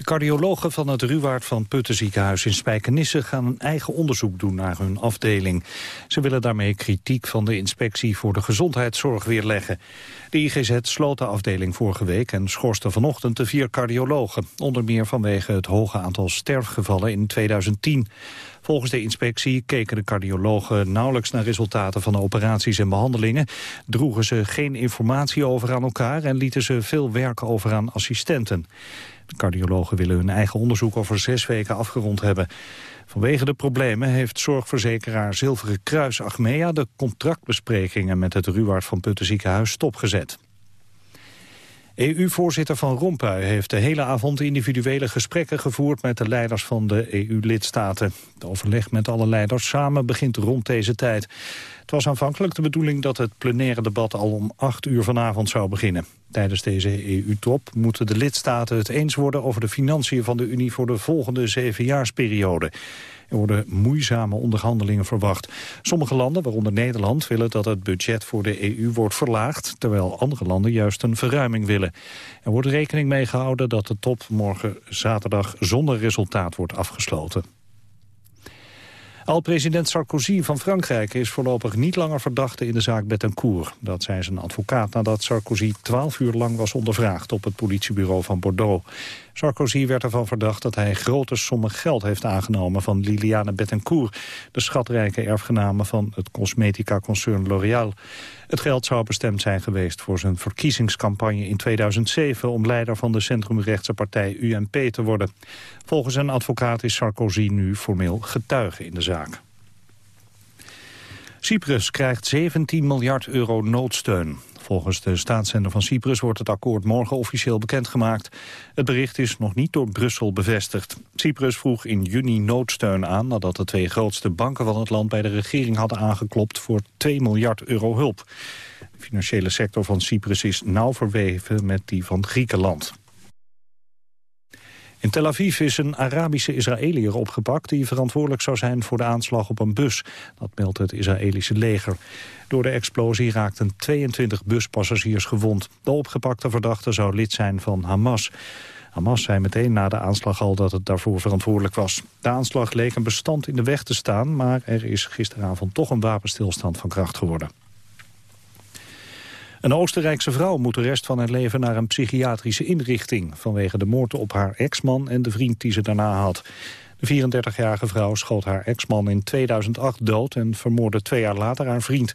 De cardiologen van het Ruwaard van Putten ziekenhuis in Spijkenisse gaan een eigen onderzoek doen naar hun afdeling. Ze willen daarmee kritiek van de inspectie voor de gezondheidszorg weerleggen. De IGZ sloot de afdeling vorige week en schorste vanochtend de vier cardiologen. Onder meer vanwege het hoge aantal sterfgevallen in 2010. Volgens de inspectie keken de cardiologen nauwelijks naar resultaten van operaties en behandelingen, droegen ze geen informatie over aan elkaar en lieten ze veel werk over aan assistenten. Cardiologen willen hun eigen onderzoek over zes weken afgerond hebben. Vanwege de problemen heeft zorgverzekeraar Zilveren Kruis Achmea de contractbesprekingen met het Ruwaard van Putten ziekenhuis stopgezet. EU-voorzitter Van Rompuy heeft de hele avond individuele gesprekken gevoerd met de leiders van de EU-lidstaten. Het overleg met alle leiders samen begint rond deze tijd. Het was aanvankelijk de bedoeling dat het plenaire debat al om 8 uur vanavond zou beginnen. Tijdens deze EU-top moeten de lidstaten het eens worden over de financiën van de Unie voor de volgende zevenjaarsperiode. Er worden moeizame onderhandelingen verwacht. Sommige landen, waaronder Nederland, willen dat het budget voor de EU wordt verlaagd, terwijl andere landen juist een verruiming willen. Er wordt rekening mee gehouden dat de top morgen zaterdag zonder resultaat wordt afgesloten. Al-president Sarkozy van Frankrijk is voorlopig niet langer verdachte in de zaak Bettencourt. Dat zei zijn advocaat nadat Sarkozy twaalf uur lang was ondervraagd op het politiebureau van Bordeaux. Sarkozy werd ervan verdacht dat hij grote sommen geld heeft aangenomen van Liliane Bettencourt, de schatrijke erfgename van het cosmetica-concern L'Oréal. Het geld zou bestemd zijn geweest voor zijn verkiezingscampagne in 2007 om leider van de centrumrechtse partij UMP te worden. Volgens een advocaat is Sarkozy nu formeel getuige in de zaak. Cyprus krijgt 17 miljard euro noodsteun. Volgens de staatszender van Cyprus wordt het akkoord morgen officieel bekendgemaakt. Het bericht is nog niet door Brussel bevestigd. Cyprus vroeg in juni noodsteun aan nadat de twee grootste banken van het land bij de regering hadden aangeklopt voor 2 miljard euro hulp. De financiële sector van Cyprus is nauw verweven met die van Griekenland. In Tel Aviv is een Arabische Israëliër opgepakt... die verantwoordelijk zou zijn voor de aanslag op een bus. Dat meldt het Israëlische leger. Door de explosie raakten 22 buspassagiers gewond. De opgepakte verdachte zou lid zijn van Hamas. Hamas zei meteen na de aanslag al dat het daarvoor verantwoordelijk was. De aanslag leek een bestand in de weg te staan... maar er is gisteravond toch een wapenstilstand van kracht geworden. Een Oostenrijkse vrouw moet de rest van haar leven naar een psychiatrische inrichting... vanwege de moord op haar ex-man en de vriend die ze daarna had. De 34-jarige vrouw schoot haar ex-man in 2008 dood... en vermoordde twee jaar later haar vriend.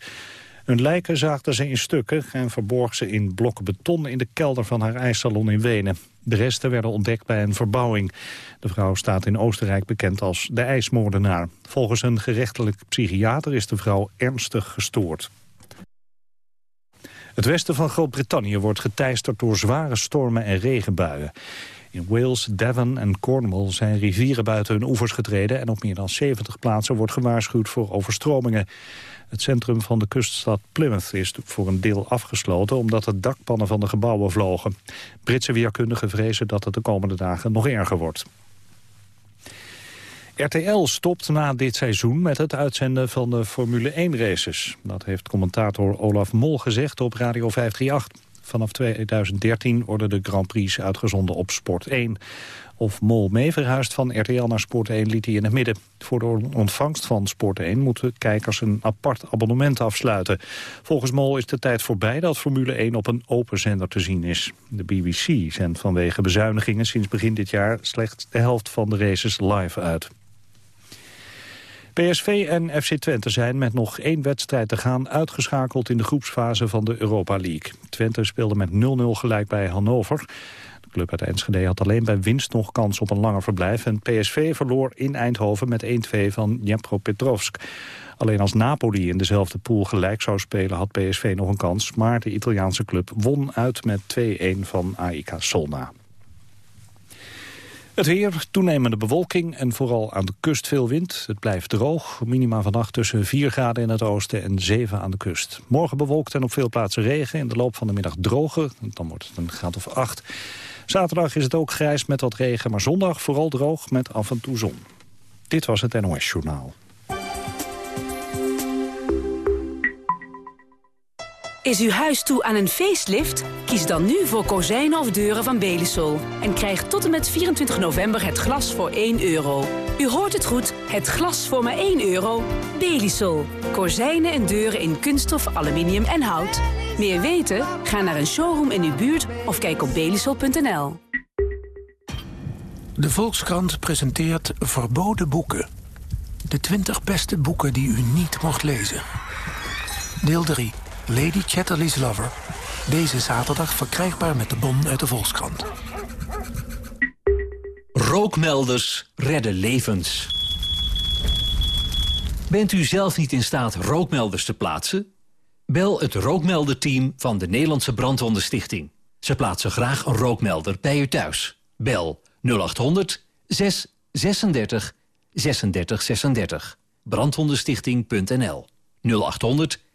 Hun lijken zaagden ze in stukken en verborg ze in blokken beton... in de kelder van haar ijssalon in Wenen. De resten werden ontdekt bij een verbouwing. De vrouw staat in Oostenrijk bekend als de ijsmoordenaar. Volgens een gerechtelijk psychiater is de vrouw ernstig gestoord. Het westen van Groot-Brittannië wordt geteisterd door zware stormen en regenbuien. In Wales, Devon en Cornwall zijn rivieren buiten hun oevers getreden... en op meer dan 70 plaatsen wordt gewaarschuwd voor overstromingen. Het centrum van de kuststad Plymouth is voor een deel afgesloten... omdat de dakpannen van de gebouwen vlogen. Britse weerkundigen vrezen dat het de komende dagen nog erger wordt. RTL stopt na dit seizoen met het uitzenden van de Formule 1-races. Dat heeft commentator Olaf Mol gezegd op Radio 538. Vanaf 2013 worden de Grand Prix uitgezonden op Sport 1. Of Mol mee verhuist van RTL naar Sport 1 liet hij in het midden. Voor de ontvangst van Sport 1 moeten kijkers een apart abonnement afsluiten. Volgens Mol is de tijd voorbij dat Formule 1 op een open zender te zien is. De BBC zendt vanwege bezuinigingen sinds begin dit jaar slechts de helft van de races live uit. PSV en FC Twente zijn met nog één wedstrijd te gaan uitgeschakeld in de groepsfase van de Europa League. Twente speelde met 0-0 gelijk bij Hannover. De club uit Enschede had alleen bij winst nog kans op een langer verblijf. En PSV verloor in Eindhoven met 1-2 van Dnipropetrovsk. Alleen als Napoli in dezelfde pool gelijk zou spelen had PSV nog een kans. Maar de Italiaanse club won uit met 2-1 van AIK Solna. Het weer, toenemende bewolking en vooral aan de kust veel wind. Het blijft droog, minima vannacht tussen 4 graden in het oosten en 7 aan de kust. Morgen bewolkt en op veel plaatsen regen. In de loop van de middag droger, dan wordt het een graad of 8. Zaterdag is het ook grijs met wat regen, maar zondag vooral droog met af en toe zon. Dit was het NOS Journaal. Is uw huis toe aan een facelift? Kies dan nu voor kozijnen of deuren van Belisol. En krijg tot en met 24 november het glas voor 1 euro. U hoort het goed, het glas voor maar 1 euro. Belisol. Kozijnen en deuren in kunststof, aluminium en hout. Meer weten? Ga naar een showroom in uw buurt of kijk op belisol.nl. De Volkskrant presenteert Verboden Boeken. De 20 beste boeken die u niet mocht lezen. Deel 3. Lady Chatterley's Lover. Deze zaterdag verkrijgbaar met de bon uit de Volkskrant. Rookmelders redden levens. Bent u zelf niet in staat rookmelders te plaatsen? Bel het rookmelderteam van de Nederlandse Brandwondenstichting. Ze plaatsen graag een rookmelder bij u thuis. Bel 0800 636 36 36. Brandwondenstichting.nl 0800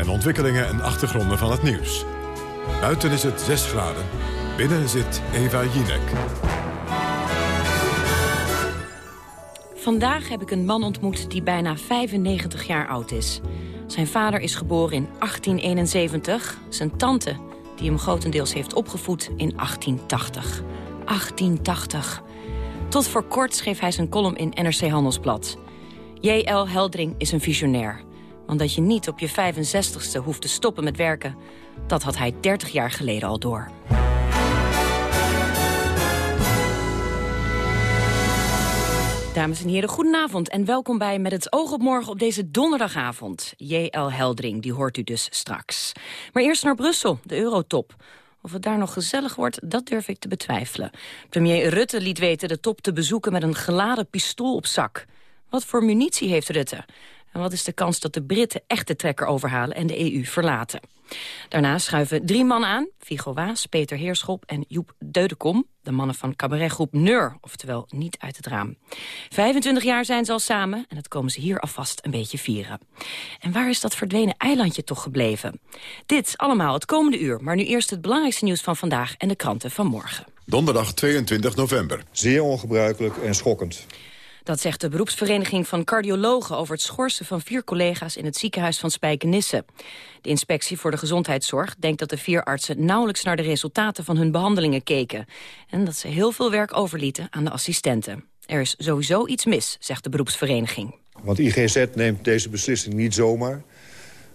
en ontwikkelingen en achtergronden van het nieuws. Buiten is het 6 graden, binnen zit Eva Jinek. Vandaag heb ik een man ontmoet die bijna 95 jaar oud is. Zijn vader is geboren in 1871. Zijn tante, die hem grotendeels heeft opgevoed, in 1880. 1880. Tot voor kort schreef hij zijn column in NRC Handelsblad. J.L. Heldring is een visionair. Want dat je niet op je 65ste hoeft te stoppen met werken... dat had hij 30 jaar geleden al door. Dames en heren, goedenavond en welkom bij Met het oog op morgen op deze donderdagavond. J.L. Heldring, die hoort u dus straks. Maar eerst naar Brussel, de eurotop. Of het daar nog gezellig wordt, dat durf ik te betwijfelen. Premier Rutte liet weten de top te bezoeken met een geladen pistool op zak. Wat voor munitie heeft Rutte? En wat is de kans dat de Britten echt de trekker overhalen en de EU verlaten? Daarna schuiven drie mannen aan. Vigo Waas, Peter Heerschop en Joep Deudekom. De mannen van cabaretgroep Neur, oftewel niet uit het raam. 25 jaar zijn ze al samen en dat komen ze hier alvast een beetje vieren. En waar is dat verdwenen eilandje toch gebleven? Dit allemaal het komende uur, maar nu eerst het belangrijkste nieuws van vandaag en de kranten van morgen. Donderdag 22 november. Zeer ongebruikelijk en schokkend. Dat zegt de beroepsvereniging van cardiologen over het schorsen van vier collega's in het ziekenhuis van Spijkenisse. De inspectie voor de gezondheidszorg denkt dat de vier artsen nauwelijks naar de resultaten van hun behandelingen keken. En dat ze heel veel werk overlieten aan de assistenten. Er is sowieso iets mis, zegt de beroepsvereniging. Want IGZ neemt deze beslissing niet zomaar.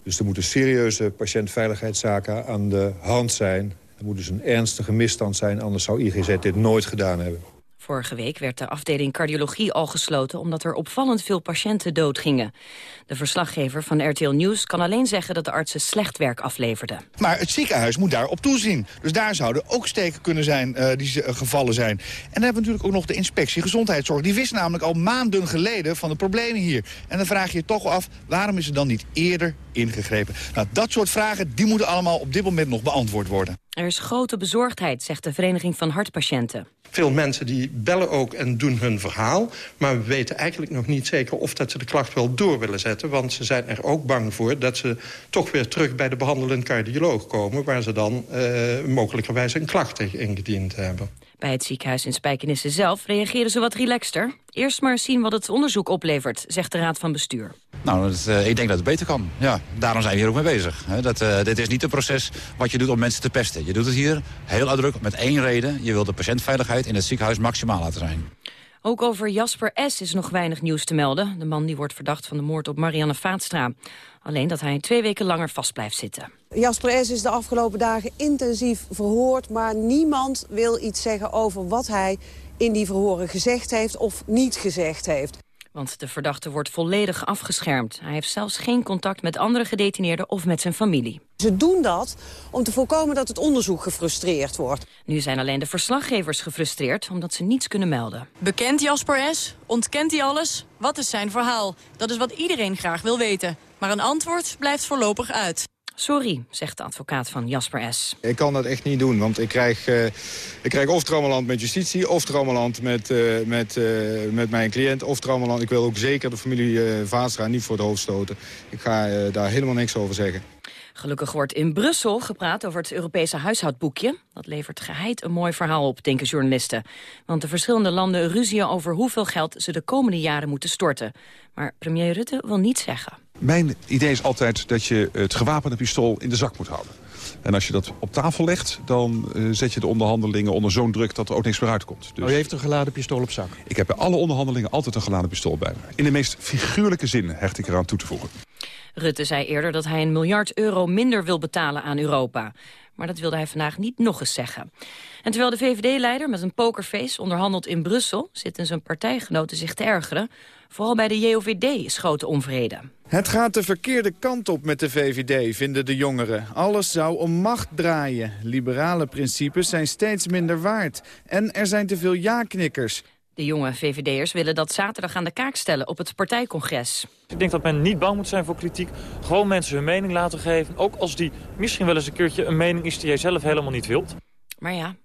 Dus er moeten serieuze patiëntveiligheidszaken aan de hand zijn. Er moet dus een ernstige misstand zijn, anders zou IGZ dit nooit gedaan hebben. Vorige week werd de afdeling cardiologie al gesloten... omdat er opvallend veel patiënten doodgingen. De verslaggever van RTL Nieuws kan alleen zeggen... dat de artsen slecht werk afleverden. Maar het ziekenhuis moet daar op toezien. Dus daar zouden ook steken kunnen zijn uh, die uh, gevallen zijn. En dan hebben we natuurlijk ook nog de inspectie gezondheidszorg. Die wist namelijk al maanden geleden van de problemen hier. En dan vraag je je toch af, waarom is er dan niet eerder ingegrepen? Nou, dat soort vragen die moeten allemaal op dit moment nog beantwoord worden. Er is grote bezorgdheid, zegt de Vereniging van Hartpatiënten. Veel mensen die bellen ook en doen hun verhaal. Maar we weten eigenlijk nog niet zeker of dat ze de klacht wel door willen zetten. Want ze zijn er ook bang voor dat ze toch weer terug bij de behandelend cardioloog komen... waar ze dan uh, mogelijkerwijs een klacht tegen ingediend hebben. Bij het ziekenhuis in Spijkenisse zelf reageren ze wat relaxter. Eerst maar zien wat het onderzoek oplevert, zegt de Raad van Bestuur. Nou, dat, uh, ik denk dat het beter kan. Ja, daarom zijn we hier ook mee bezig. Dat, uh, dit is niet een proces wat je doet om mensen te pesten. Je doet het hier heel uitdrukkelijk met één reden. Je wil de patiëntveiligheid in het ziekenhuis maximaal laten zijn. Ook over Jasper S. is nog weinig nieuws te melden. De man die wordt verdacht van de moord op Marianne Vaatstra. Alleen dat hij twee weken langer vast blijft zitten. Jasper S. is de afgelopen dagen intensief verhoord... maar niemand wil iets zeggen over wat hij in die verhoren gezegd heeft of niet gezegd heeft. Want de verdachte wordt volledig afgeschermd. Hij heeft zelfs geen contact met andere gedetineerden of met zijn familie. Ze doen dat om te voorkomen dat het onderzoek gefrustreerd wordt. Nu zijn alleen de verslaggevers gefrustreerd omdat ze niets kunnen melden. Bekent Jasper S? Ontkent hij alles? Wat is zijn verhaal? Dat is wat iedereen graag wil weten. Maar een antwoord blijft voorlopig uit. Sorry, zegt de advocaat van Jasper S. Ik kan dat echt niet doen, want ik krijg, uh, ik krijg of traumaland met justitie... of traumaland met, uh, met, uh, met mijn cliënt, of traumaland... Ik wil ook zeker de familie Vaatstra niet voor het hoofd stoten. Ik ga daar helemaal niks over zeggen. Gelukkig wordt in Brussel gepraat over het Europese huishoudboekje. Dat levert geheid een mooi verhaal op, denken journalisten. Want de verschillende landen ruzien over hoeveel geld ze de komende jaren moeten storten. Maar premier Rutte wil niets zeggen. Mijn idee is altijd dat je het gewapende pistool in de zak moet houden. En als je dat op tafel legt, dan uh, zet je de onderhandelingen onder zo'n druk dat er ook niks meer uitkomt. Dus... Oh, je heeft een geladen pistool op zak? Ik heb bij alle onderhandelingen altijd een geladen pistool bij me. In de meest figuurlijke zin hecht ik eraan toe te voegen. Rutte zei eerder dat hij een miljard euro minder wil betalen aan Europa. Maar dat wilde hij vandaag niet nog eens zeggen. En terwijl de VVD-leider met een pokerface onderhandelt in Brussel... zitten zijn partijgenoten zich te ergeren. Vooral bij de JOVD is grote onvrede. Het gaat de verkeerde kant op met de VVD, vinden de jongeren. Alles zou om macht draaien. Liberale principes zijn steeds minder waard. En er zijn te veel ja-knikkers. De jonge VVD'ers willen dat zaterdag aan de kaak stellen op het partijcongres. Ik denk dat men niet bang moet zijn voor kritiek. Gewoon mensen hun mening laten geven. Ook als die misschien wel eens een keertje een mening is die jij zelf helemaal niet wilt. Maar ja,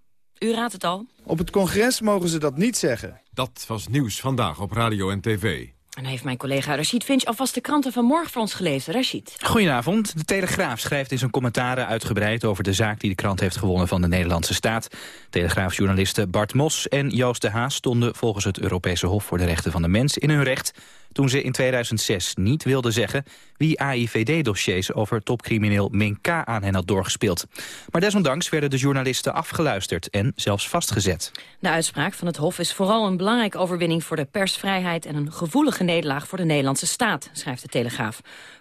u raadt het al. Op het congres mogen ze dat niet zeggen. Dat was nieuws vandaag op radio en tv. En heeft mijn collega Rashid Finch alvast de kranten van morgen voor ons gelezen. Rashid. Goedenavond. De Telegraaf schrijft in zijn commentaren uitgebreid over de zaak die de krant heeft gewonnen van de Nederlandse staat. Telegraafjournalisten Bart Mos en Joost de Haas stonden volgens het Europese Hof voor de Rechten van de Mens in hun recht toen ze in 2006 niet wilden zeggen wie AIVD-dossiers over topcrimineel Mink aan hen had doorgespeeld. Maar desondanks werden de journalisten afgeluisterd en zelfs vastgezet. De uitspraak van het Hof is vooral een belangrijke overwinning voor de persvrijheid en een gevoelige nederlaag voor de Nederlandse staat, schrijft de Telegraaf.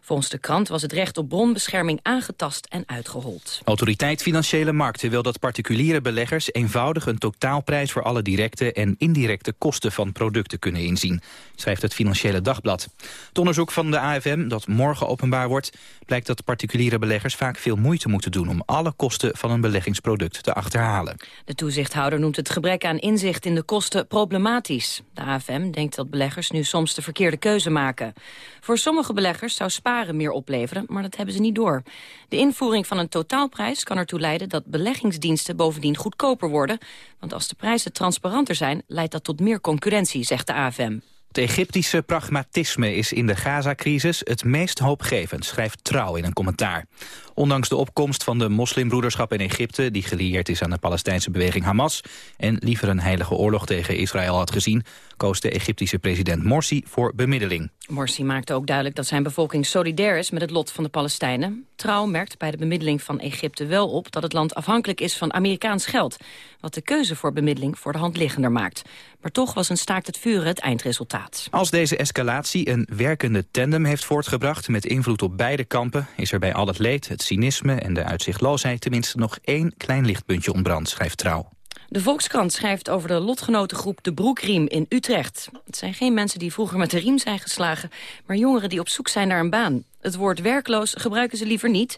Volgens de krant was het recht op bronbescherming aangetast en uitgehold. Autoriteit Financiële Markten wil dat particuliere beleggers eenvoudig een totaalprijs voor alle directe en indirecte kosten van producten kunnen inzien, schrijft het Financiële Dagblad. Het onderzoek van de AFM, dat morgen openbaar wordt, blijkt dat particuliere beleggers vaak veel moeite moeten doen om alle kosten van een beleggingsproduct te achterhalen. De toezichthouder noemt het gebrek aan inzicht in de kosten problematisch. De AFM denkt dat beleggers nu soms de verkeerde keuze maken. Voor sommige beleggers zou sparen meer opleveren, maar dat hebben ze niet door. De invoering van een totaalprijs kan ertoe leiden dat beleggingsdiensten bovendien goedkoper worden. Want als de prijzen transparanter zijn, leidt dat tot meer concurrentie, zegt de AFM. Het Egyptische pragmatisme is in de Gaza-crisis het meest hoopgevend, schrijft Trouw in een commentaar. Ondanks de opkomst van de moslimbroederschap in Egypte... die gelieerd is aan de Palestijnse beweging Hamas... en liever een heilige oorlog tegen Israël had gezien... koos de Egyptische president Morsi voor bemiddeling. Morsi maakte ook duidelijk dat zijn bevolking solidair is... met het lot van de Palestijnen. Trouw merkt bij de bemiddeling van Egypte wel op... dat het land afhankelijk is van Amerikaans geld... wat de keuze voor bemiddeling voor de hand liggender maakt. Maar toch was een staakt het vuren het eindresultaat. Als deze escalatie een werkende tandem heeft voortgebracht... met invloed op beide kampen, is er bij al het leed... het cynisme en de uitzichtloosheid tenminste nog één klein lichtpuntje ontbrandt, schrijft Trouw. De Volkskrant schrijft over de lotgenotengroep De Broekriem in Utrecht. Het zijn geen mensen die vroeger met de riem zijn geslagen... maar jongeren die op zoek zijn naar een baan. Het woord werkloos gebruiken ze liever niet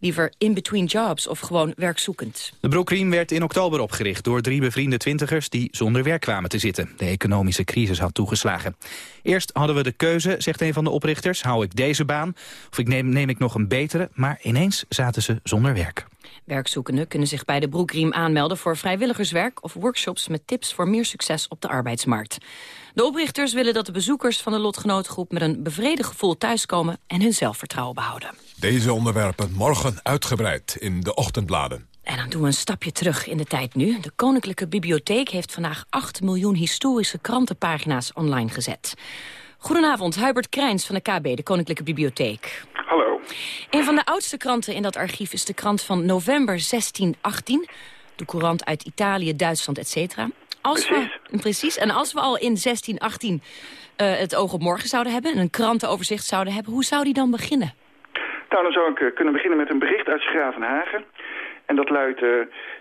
liever in between jobs of gewoon werkzoekend. De Broekriem werd in oktober opgericht door drie bevriende twintigers die zonder werk kwamen te zitten. De economische crisis had toegeslagen. Eerst hadden we de keuze, zegt een van de oprichters, hou ik deze baan of ik neem, neem ik nog een betere, maar ineens zaten ze zonder werk. Werkzoekenden kunnen zich bij de Broekriem aanmelden voor vrijwilligerswerk of workshops met tips voor meer succes op de arbeidsmarkt. De oprichters willen dat de bezoekers van de lotgenootgroep met een bevredigd gevoel thuiskomen en hun zelfvertrouwen behouden. Deze onderwerpen morgen uitgebreid in de ochtendbladen. En dan doen we een stapje terug in de tijd nu. De Koninklijke Bibliotheek heeft vandaag 8 miljoen historische krantenpagina's online gezet. Goedenavond, Hubert Krijns van de KB, de Koninklijke Bibliotheek. Hallo. Een van de oudste kranten in dat archief is de krant van november 1618. De courant uit Italië, Duitsland, etc. Als Precies. We, precies. En als we al in 1618 uh, het oog op morgen zouden hebben... en een krantenoverzicht zouden hebben, hoe zou die dan beginnen? Nou, dan zou ik uh, kunnen beginnen met een bericht uit Schravenhagen. En dat luidt... Uh,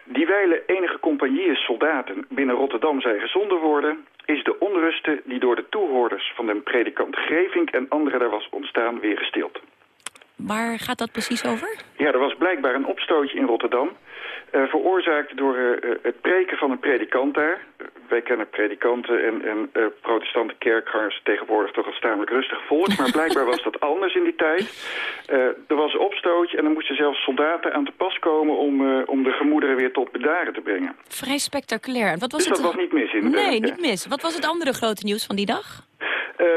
die wijle enige compagnieën soldaten binnen Rotterdam zijn gezonden worden... is de onruste die door de toehoorders van de predikant Grevink en anderen daar was ontstaan weer gestild. Waar gaat dat precies over? Ja, er was blijkbaar een opstootje in Rotterdam... Uh, veroorzaakt door uh, het preken van een predikant daar. Uh, wij kennen predikanten en, en protestante kerkgangers tegenwoordig toch als tamelijk rustig volk. Maar blijkbaar was dat anders in die tijd. er was een opstootje en er moesten zelfs soldaten aan te pas komen om, om de gemoederen weer tot bedaren te brengen. Vrij spectaculair. Wat was dus het... dat was niet mis in Nee, niet mis. Wat was het andere grote nieuws van die dag? Uh,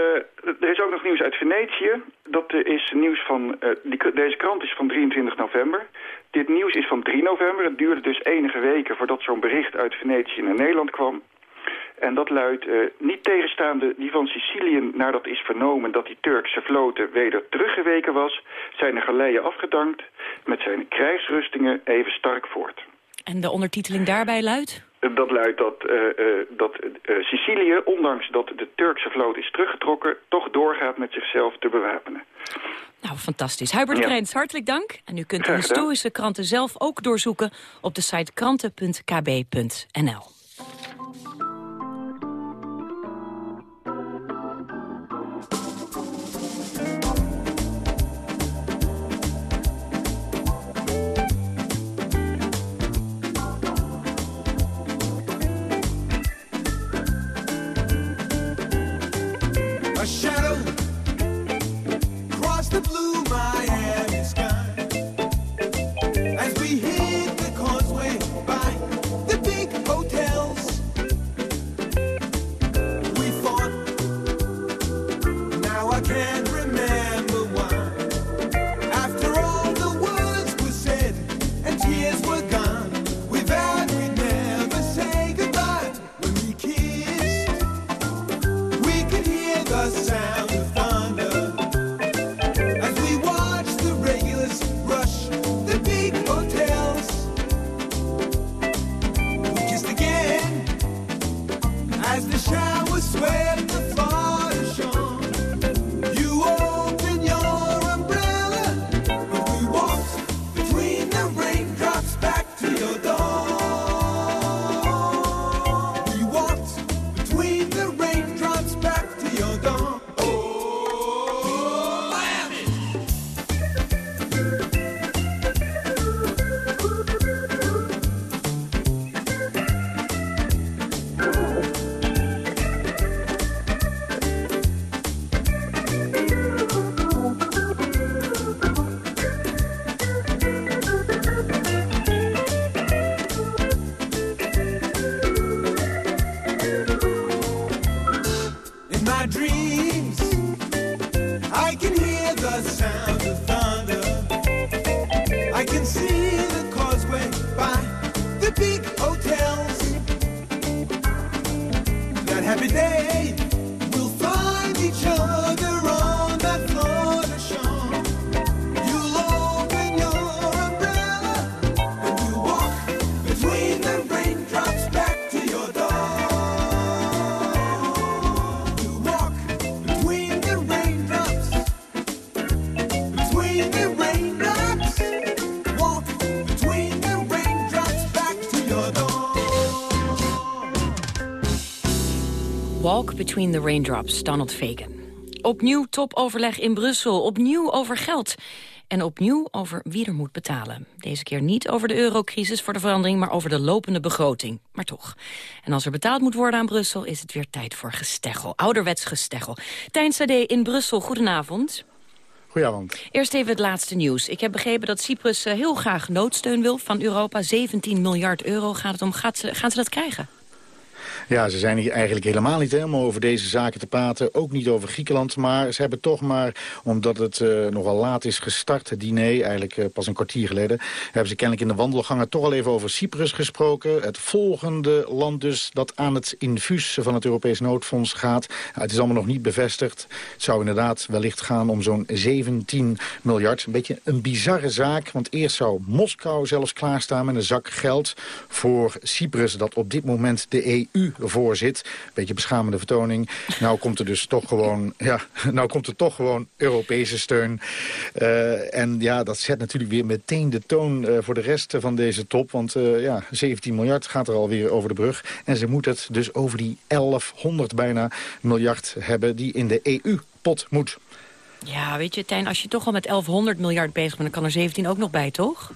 er is ook nog nieuws uit Venetië. Dat is nieuws van... Uh, die, deze krant is van 23 november. Dit nieuws is van 3 november. Het duurde dus enige weken voordat zo'n bericht uit Venetië naar Nederland kwam. En dat luidt, niet tegenstaande die van Sicilië naar dat is vernomen dat die Turkse vloten weder teruggeweken was, zijn de galeien afgedankt met zijn krijgsrustingen even stark voort. En de ondertiteling daarbij luidt? Dat luidt dat, uh, uh, dat uh, Sicilië, ondanks dat de Turkse vloot is teruggetrokken... toch doorgaat met zichzelf te bewapenen. Nou, fantastisch. Hubert Ja. Hartelijk dank. En u kunt de historische kranten zelf ook doorzoeken... op de site kranten.kb.nl. Between the Raindrops, Donald Fagan. Opnieuw topoverleg in Brussel, opnieuw over geld. En opnieuw over wie er moet betalen. Deze keer niet over de eurocrisis voor de verandering... maar over de lopende begroting. Maar toch. En als er betaald moet worden aan Brussel... is het weer tijd voor gesteggel. Ouderwets gesteggel. Tijn Sade in Brussel, goedenavond. Goedenavond. Eerst even het laatste nieuws. Ik heb begrepen dat Cyprus eh, heel graag noodsteun wil van Europa. 17 miljard euro gaat het om. Gaat ze, gaan ze dat krijgen? Ja, ze zijn hier eigenlijk helemaal niet om over deze zaken te praten. Ook niet over Griekenland. Maar ze hebben toch maar, omdat het eh, nogal laat is gestart, het diner, eigenlijk eh, pas een kwartier geleden, hebben ze kennelijk in de wandelgangen toch al even over Cyprus gesproken. Het volgende land dus dat aan het infuus van het Europees noodfonds gaat. Het is allemaal nog niet bevestigd. Het zou inderdaad wellicht gaan om zo'n 17 miljard. Een beetje een bizarre zaak, want eerst zou Moskou zelfs klaarstaan met een zak geld voor Cyprus dat op dit moment de EU EU voor zit. Beetje beschamende vertoning. Nou komt er dus toch gewoon, ja, nou komt er toch gewoon Europese steun. Eh, en ja, dat zet natuurlijk weer meteen de toon eh, voor de rest van deze top. Want eh, ja, 17 miljard gaat er alweer over de brug. En ze moeten het dus over die 1100 bijna miljard hebben die in de EU-pot moet. Ja, weet je, Tijn, als je toch al met 1100 miljard bezig bent... dan kan er 17 ook nog bij, toch?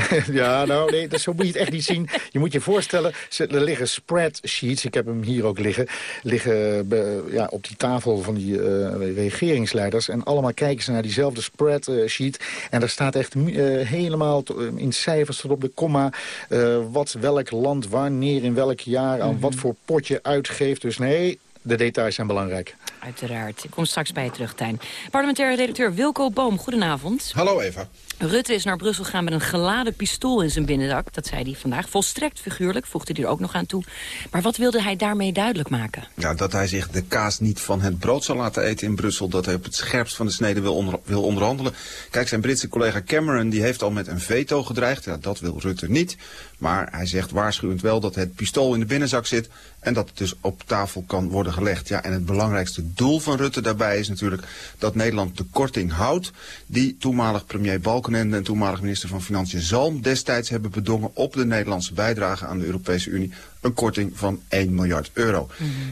ja, nou nee, dat, zo moet je het echt niet zien. Je moet je voorstellen, er liggen spreadsheets, ik heb hem hier ook liggen... liggen be- ja, op die tafel van die eh, regeringsleiders... en allemaal kijken ze naar diezelfde spreadsheet... en daar staat echt eh, helemaal to- in cijfers tot op de komma... eh, wat welk land wanneer in welk jaar aan wat voor potje uitgeeft. Dus nee, de details zijn belangrijk. Uiteraard. Ik kom straks bij je terug, Tijn. Parlementaire redacteur Wilco Boom, goedenavond. Hallo Eva. Rutte is naar Brussel gegaan met een geladen pistool in zijn binnenzak. Dat zei hij vandaag. Volstrekt figuurlijk, voegde hij er ook nog aan toe. Maar wat wilde hij daarmee duidelijk maken? Ja, dat hij zich de kaas niet van het brood zal laten eten in Brussel. Dat hij op het scherpst van de snede wil, onder, wil onderhandelen. Kijk, zijn Britse collega Cameron die heeft al met een veto gedreigd. Ja, dat wil Rutte niet. Maar hij zegt waarschuwend wel dat het pistool in de binnenzak zit. En dat het dus op tafel kan worden gelegd. Ja, en het belangrijkste doel van Rutte daarbij is natuurlijk dat Nederland de korting houdt. Die toenmalig premier Balkenende en toenmalig minister van Financiën Zalm destijds hebben bedongen op de Nederlandse bijdrage aan de Europese Unie. Een korting van 1 miljard euro.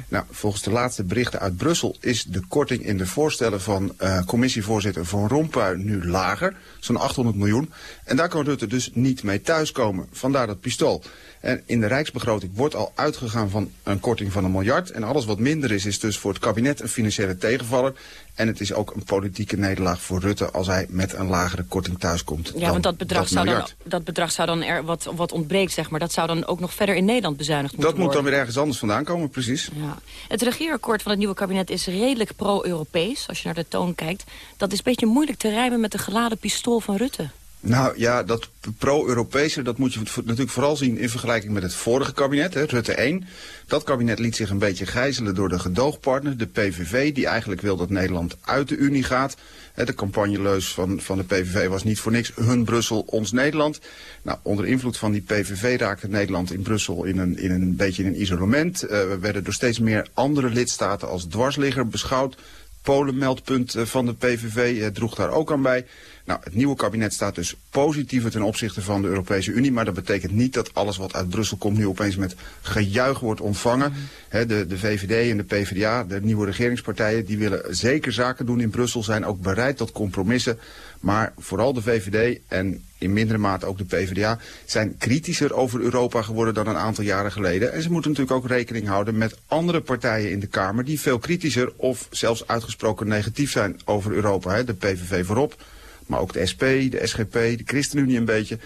Nou, volgens de laatste berichten uit Brussel is de korting in de voorstellen van eh, commissievoorzitter Van Rompuy nu lager. Zo'n 800 miljoen. En daar kan Rutte dus niet mee thuiskomen. Vandaar dat pistool. En in de Rijksbegroting wordt al uitgegaan van een korting van een miljard. En alles wat minder is, is dus voor het kabinet een financiële tegenvaller. En het is ook een politieke nederlaag voor Rutte als hij met een lagere korting thuiskomt. Ja, want dat bedrag, zou dan, dat bedrag zou dan er wat, wat ontbreekt, zeg maar. Dat zou dan ook nog verder in Nederland bezuinigd moeten Dat moet dan worden. weer ergens anders vandaan komen, precies. Ja. Het regeerakkoord van het nieuwe kabinet is redelijk pro-Europees, als je naar de toon kijkt. Dat is een beetje moeilijk te rijmen met de geladen pistool van Rutte. Nou ja, dat pro-Europese, dat moet je natuurlijk vooral zien in vergelijking met het vorige kabinet, hè, Rutte 1. Dat kabinet liet zich een beetje gijzelen door de gedoogpartner, de PVV, die eigenlijk wil dat Nederland uit de Unie gaat. De campagneleus van, van de PVV was niet voor niks hun Brussel, ons Nederland. Nou, onder invloed van die PVV raakte Nederland in Brussel in een, in een beetje in een isolement. Eh, we werden door steeds meer andere lidstaten als dwarsligger beschouwd. Polenmeldpunt eh, van de PVV eh, droeg daar ook aan bij. Nou, het nieuwe kabinet staat dus positiever ten opzichte van de Europese Unie. Maar dat betekent niet dat alles wat uit Brussel komt nu opeens met gejuich wordt ontvangen. Hè, de, de VVD en de PvdA, de nieuwe regeringspartijen, die willen zeker zaken doen in Brussel. Zijn ook bereid tot compromissen. Maar vooral de VVD en in mindere mate ook de PvdA zijn kritischer over Europa geworden dan een aantal jaren geleden. En ze moeten natuurlijk ook rekening houden met andere partijen in de Kamer die veel kritischer of zelfs uitgesproken negatief zijn over Europa. Hè. De PVV voorop, maar ook de SP, de SGP, de ChristenUnie een beetje.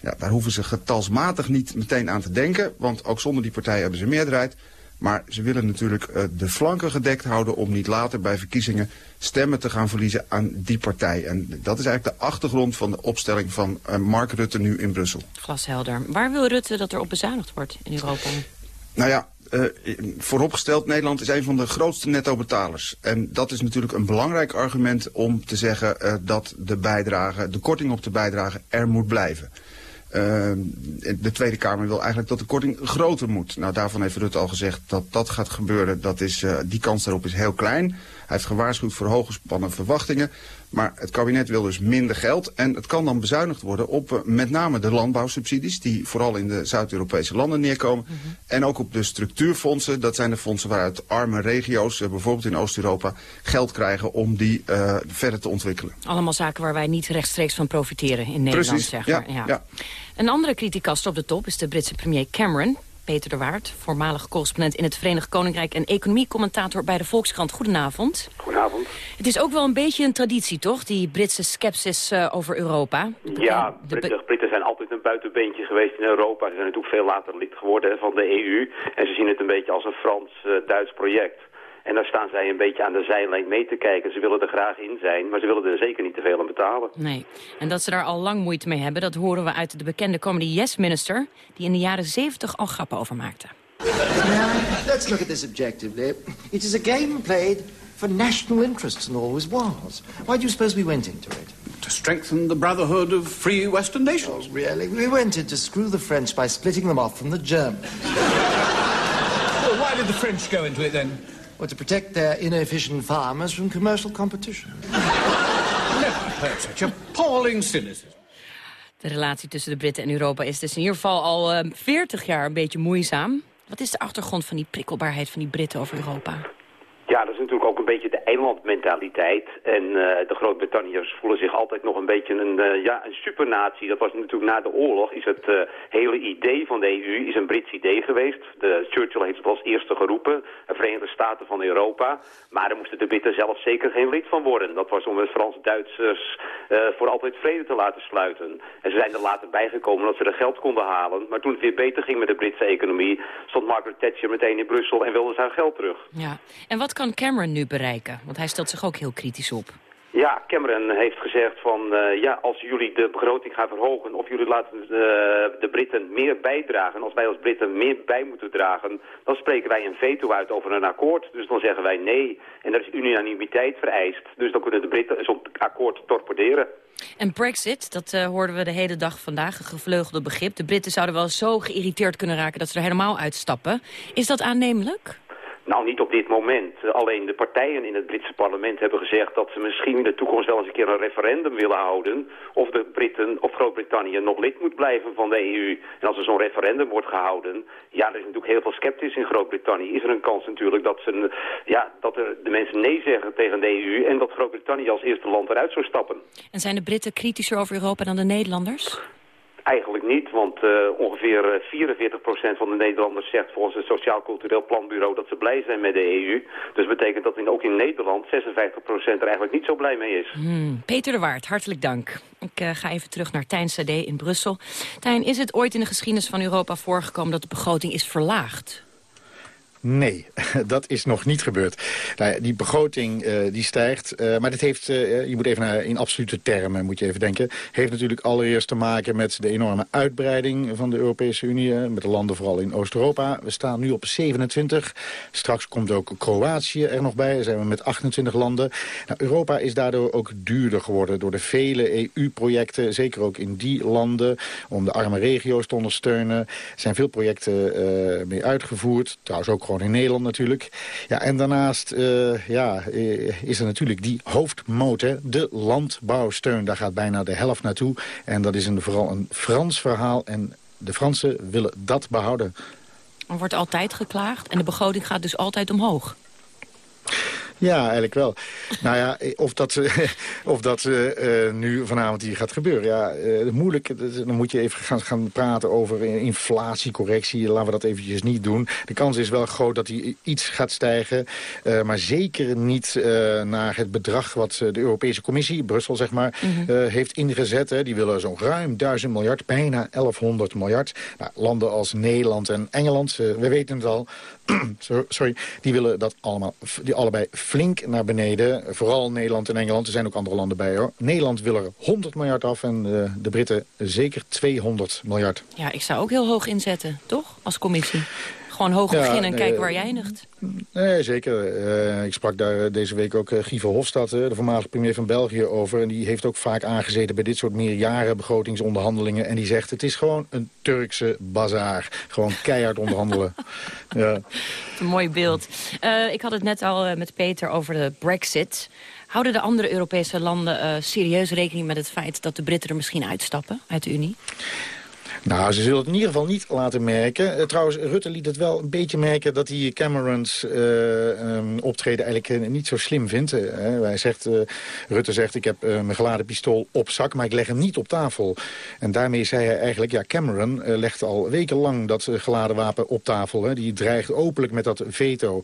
Ja, daar hoeven ze getalsmatig niet meteen aan te denken, want ook zonder die partijen hebben ze meerderheid. Maar ze willen natuurlijk eh, de flanken gedekt houden om niet later bij verkiezingen stemmen te gaan verliezen aan die partij. En dat is eigenlijk de achtergrond van de opstelling van eh, Mark Rutte nu in Brussel. Glashelder. Waar wil Rutte dat er op bezuinigd wordt in Europa? Nou ja, eh, vooropgesteld, Nederland is een van de grootste netto-betalers. En dat is natuurlijk een belangrijk argument om te zeggen dat de bijdrage, de korting op de bijdrage er moet blijven. Eh, de Tweede Kamer wil eigenlijk dat de korting groter moet. Nou, daarvan heeft Rutte al gezegd dat dat gaat gebeuren. Dat is, eh, die kans daarop is heel klein. Hij heeft gewaarschuwd voor hooggespannen verwachtingen. Maar het kabinet wil dus minder geld. En het kan dan bezuinigd worden op eh, met name de landbouwsubsidies... die vooral in de Zuid-Europese landen neerkomen. En ook op de structuurfondsen. Dat zijn de fondsen waaruit arme regio's, eh, bijvoorbeeld in Oost-Europa... geld krijgen om die eh, verder te ontwikkelen. Allemaal zaken waar wij niet rechtstreeks van profiteren in Nederland, Precies, zeg ja, maar. ja. Een andere criticast op de top is de Britse premier Cameron. Peter de Waard, voormalig correspondent in het Verenigd Koninkrijk... en economiecommentator bij de Volkskrant. Goedenavond. Goedenavond. Het is ook wel een beetje een traditie, toch? Die Britse skepsis eh, over Europa. Ja, Britten, Britten zijn altijd een buitenbeentje geweest in Europa. Ze zijn natuurlijk veel later lid geworden van de EU. En ze zien het een beetje als een Frans-Duits project. En daar staan zij een beetje aan de zijlijn mee te kijken. Ze willen er graag in zijn, maar ze willen er zeker niet te veel aan betalen. Nee. En dat ze daar al lang moeite mee hebben... dat horen we uit de bekende comedy Yes Minister... die in de jaren 70 al grappen over maakte. Let's look at this objectively. It is a game played for national interests and always was. Why do you suppose we went into it? To strengthen the brotherhood of free Western nations. Oh, really? We went in to screw the French by splitting them off from the Germans. did the French go into it then? Well, to protect their inefficient farmers from commercial competition. Never heard such appalling cynicism. De relatie tussen de Britten en Europa is dus in ieder geval al eh, 40 jaar een beetje moeizaam. Wat is de achtergrond van die prikkelbaarheid van die Britten over Europa? Ja, dat is natuurlijk ook een beetje de eilandmentaliteit. En eh, de Groot-Brittanniërs voelen zich altijd nog een beetje een, eh, ja, een supernatie. Dat was natuurlijk na de oorlog, is het eh, hele idee van de EU is een Brits idee geweest. De Churchill heeft het als eerste geroepen, de Verenigde Staten van Europa. Maar daar moesten de Britten zelf zeker geen lid van worden. Dat was om de Frans-Duitsers voor altijd vrede te laten sluiten. En ze zijn er later bijgekomen dat ze er geld konden halen. Maar toen het weer beter ging met de Britse economie, stond Margaret Thatcher meteen in Brussel en wilde haar geld terug. Ja. En kan Cameron nu bereiken? Want hij stelt zich ook heel kritisch op. Ja, Cameron heeft gezegd van eh, ja, als jullie de begroting gaan verhogen of jullie laten de, de Britten meer bijdragen, als wij als Britten meer bij moeten dragen, dan spreken wij een veto uit over een akkoord. Dus dan zeggen wij nee. En er is unanimiteit vereist. Dus dan kunnen de Britten zo'n akkoord torpederen. En Brexit, dat eh, hoorden we de hele dag vandaag, een gevleugelde begrip. De Britten zouden wel zo geïrriteerd kunnen raken dat ze er helemaal uitstappen. Is dat aannemelijk? Nou, niet op dit moment. Alleen de partijen in het Britse parlement hebben gezegd dat ze misschien in de toekomst wel eens een keer een referendum willen houden. Of de Britten of Groot-Brittannië nog lid moet blijven van de EU. En als er zo'n referendum wordt gehouden, ja, er is natuurlijk heel veel sceptisch in Groot-Brittannië. Is er een kans natuurlijk dat, ze, ja, dat er de mensen nee zeggen tegen de EU en dat Groot-Brittannië als eerste land eruit zou stappen. En zijn de Britten kritischer over Europa dan de Nederlanders? Eigenlijk niet, want uh, ongeveer 44% van de Nederlanders zegt volgens het Sociaal Cultureel Planbureau dat ze blij zijn met de EU. Dus betekent dat in, ook in Nederland 56% er eigenlijk niet zo blij mee is. Hmm. Peter de Waard, hartelijk dank. Ik uh, ga even terug naar Tijn Sade in Brussel. Tijn, is het ooit in de geschiedenis van Europa voorgekomen dat de begroting is verlaagd? Nee, dat is nog niet gebeurd. Nou, die begroting uh, die stijgt, uh, maar dit heeft, uh, je moet even naar, in absolute termen moet je even denken, heeft natuurlijk allereerst te maken met de enorme uitbreiding van de Europese Unie, met de landen vooral in Oost-Europa. We staan nu op 27, straks komt ook Kroatië er nog bij, zijn we met 28 landen. Nou, Europa is daardoor ook duurder geworden door de vele EU-projecten, zeker ook in die landen, om de arme regio's te ondersteunen. Er zijn veel projecten mee uitgevoerd, trouwens ook gewoon in Nederland natuurlijk. Ja, en daarnaast uh, ja, is er natuurlijk die hoofdmoot, de landbouwsteun. Daar gaat bijna de helft naartoe. En dat is een, vooral een Frans verhaal. En de Fransen willen dat behouden. Er wordt altijd geklaagd en de begroting gaat dus altijd omhoog. Ja, eigenlijk wel. nou ja, of dat, of dat uh, nu vanavond hier gaat gebeuren. Ja, uh, moeilijk. Dan moet je even gaan, gaan praten over inflatiecorrectie. Laten we dat eventjes niet doen. De kans is wel groot dat die iets gaat stijgen. Uh, maar zeker niet naar het bedrag wat de Europese Commissie, Brussel zeg maar, mm -hmm. heeft ingezet. Hè. Die willen zo'n ruim 1000 miljard, bijna 1100 miljard. Nou, landen als Nederland en Engeland, we weten het al, sorry, die willen dat allemaal, die allebei flink naar beneden. Vooral Nederland en Engeland, er zijn ook andere landen bij hoor. Nederland wil er 100 miljard af en uh, de Britten zeker 200 miljard. Ja, ik zou ook heel hoog inzetten, toch? Als commissie. Gewoon hoog ja, beginnen en kijken uh, waar je eindigt. Nee, zeker. Uh, ik sprak daar deze week ook uh, Guy Verhofstadt, de voormalige premier van België, over. En die heeft ook vaak aangezeten bij dit soort meerjarenbegrotingsonderhandelingen. En die zegt, het is gewoon een Turkse bazaar. Gewoon keihard onderhandelen. ja. Een mooi beeld. Ik had het net al met Peter over de brexit. Houden de andere Europese landen serieus rekening met het feit dat de Britten er misschien uitstappen uit de Unie? Nou, ze zullen het in ieder geval niet laten merken. Uh, trouwens, Rutte liet het wel een beetje merken dat hij Camerons uh, um, optreden eigenlijk uh, niet zo slim vindt. hij zegt, Rutte zegt, ik heb mijn geladen pistool op zak, maar ik leg hem niet op tafel. En daarmee zei hij eigenlijk, ja, Cameron legt al wekenlang dat geladen wapen op tafel. Hè. Die dreigt openlijk met dat veto.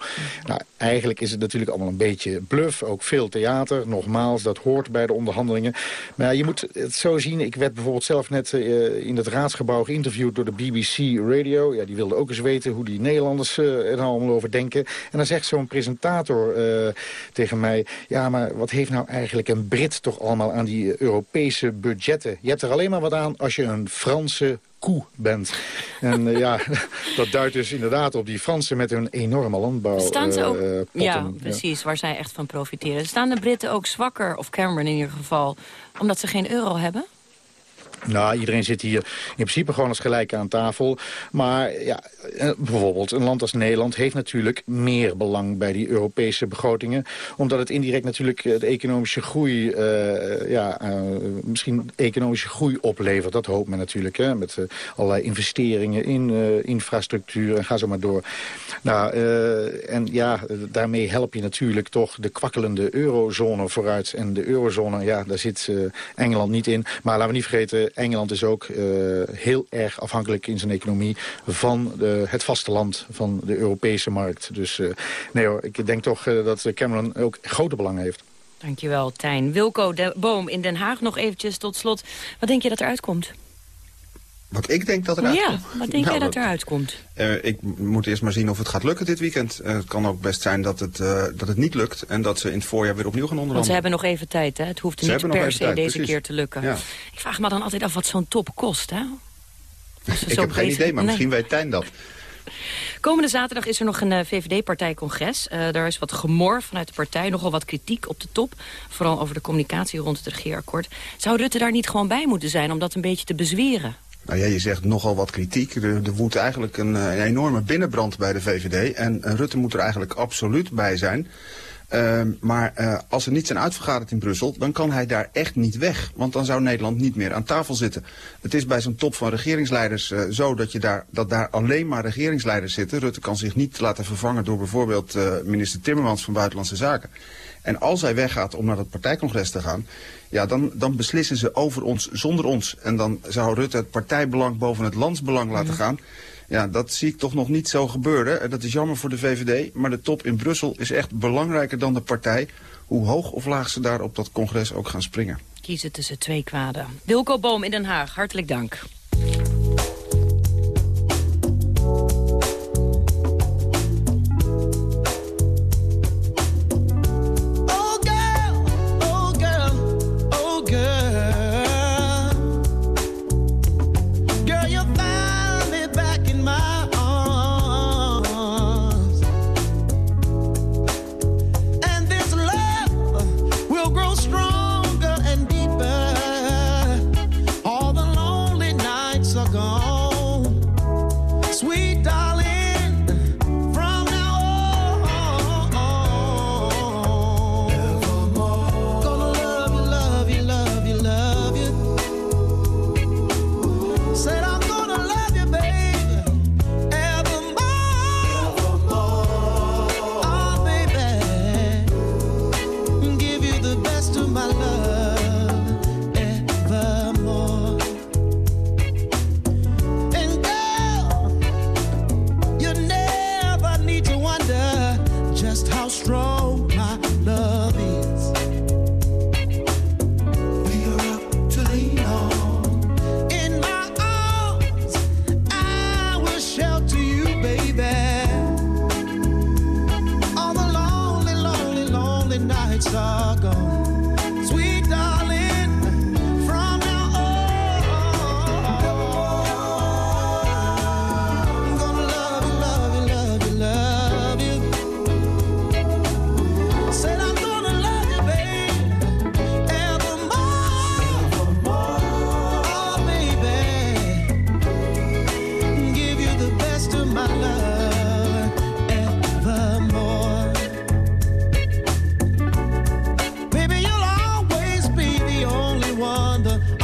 Nou, eigenlijk is het natuurlijk allemaal een beetje bluff. Ook veel theater, nogmaals, dat hoort bij de onderhandelingen. Maar je moet het zo zien, ik werd bijvoorbeeld zelf net in het raadsgebouw geïnterviewd door de BBC Radio. Ja, die wilde ook eens weten hoe die Nederlanders uh, er allemaal over denken. En dan zegt zo'n presentator uh, tegen mij... ja, maar wat heeft nou eigenlijk een Brit toch allemaal aan die Europese budgetten? Je hebt er alleen maar wat aan als je een Franse koe bent. En uh, ja, dat duidt dus inderdaad op die Fransen met hun enorme landbouw. Staan ze ook, uh, ja, precies, waar zij echt van profiteren. Staan de Britten ook zwakker, of Cameron in ieder geval, omdat ze geen euro hebben? Nou, iedereen zit hier in principe gewoon als gelijk aan tafel. Maar ja, eh, bijvoorbeeld een land als Nederland heeft natuurlijk meer belang bij die Europese begrotingen. Omdat het indirect natuurlijk de economische groei, eh, ja, eh, misschien economische groei oplevert. Dat hoopt men natuurlijk, hè, met allerlei investeringen in infrastructuur en ga zo maar door. Nou, en ja, daarmee help je natuurlijk toch de kwakkelende eurozone vooruit. En de eurozone, ja, daar zit Engeland niet in. Maar laten we niet vergeten, Engeland is ook eh, heel erg afhankelijk in zijn economie van de, het vasteland van de Europese markt. Dus eh, nee hoor, ik denk toch eh, dat Cameron ook grote belang heeft. Dankjewel, Tijn. Wilco de Boom in Den Haag nog eventjes tot slot. Wat denk je dat eruit komt? Wat ik denk dat eruit ja, komt? wat denk Nou, jij dat dat- eruit komt? Eh, ik moet eerst maar zien of het gaat lukken dit weekend. Eh, het kan ook best zijn dat het, eh, dat het niet lukt... en dat ze in het voorjaar weer opnieuw gaan Want ze onderhandelen. hebben nog even tijd, hè? Het hoeft Ze niet per se tijd, deze precies. keer te lukken. Ja. Ik vraag me dan altijd af wat zo'n top kost, hè? Ik heb geen idee, maar Nee. misschien weet Tijn dat. Komende zaterdag is er nog een VVD-partijcongres. Eh daar is wat gemor vanuit de partij, nogal wat kritiek op de top. Vooral over de communicatie rond het regeerakkoord. Zou Rutte daar niet gewoon bij moeten zijn om dat een beetje te bezweren? Nou ja, je zegt nogal wat kritiek. Er, er woedt eigenlijk een, eh, een enorme binnenbrand bij de VVD. En eh, Rutte moet er eigenlijk absoluut bij zijn. Ehm, maar eh, als er niet zijn uitvergaderd in Brussel, dan kan hij daar echt niet weg. Want dan zou Nederland niet meer aan tafel zitten. Het is bij zo'n top van regeringsleiders eh, zo dat, je daar, dat daar alleen maar regeringsleiders zitten. Rutte kan zich niet laten vervangen door bijvoorbeeld minister Timmermans van Buitenlandse Zaken. En als hij weggaat om naar het partijcongres te gaan, ja, dan, dan beslissen ze over ons zonder ons. En dan zou Rutte het partijbelang boven het landsbelang laten gaan. Ja, dat zie ik toch nog niet zo gebeuren. En dat is jammer voor de VVD. Maar de top in Brussel is echt belangrijker dan de partij. Hoe hoog of laag ze daar op dat congres ook gaan springen. Kiezen tussen twee kwaden. Wilco Boom in Den Haag, hartelijk dank. The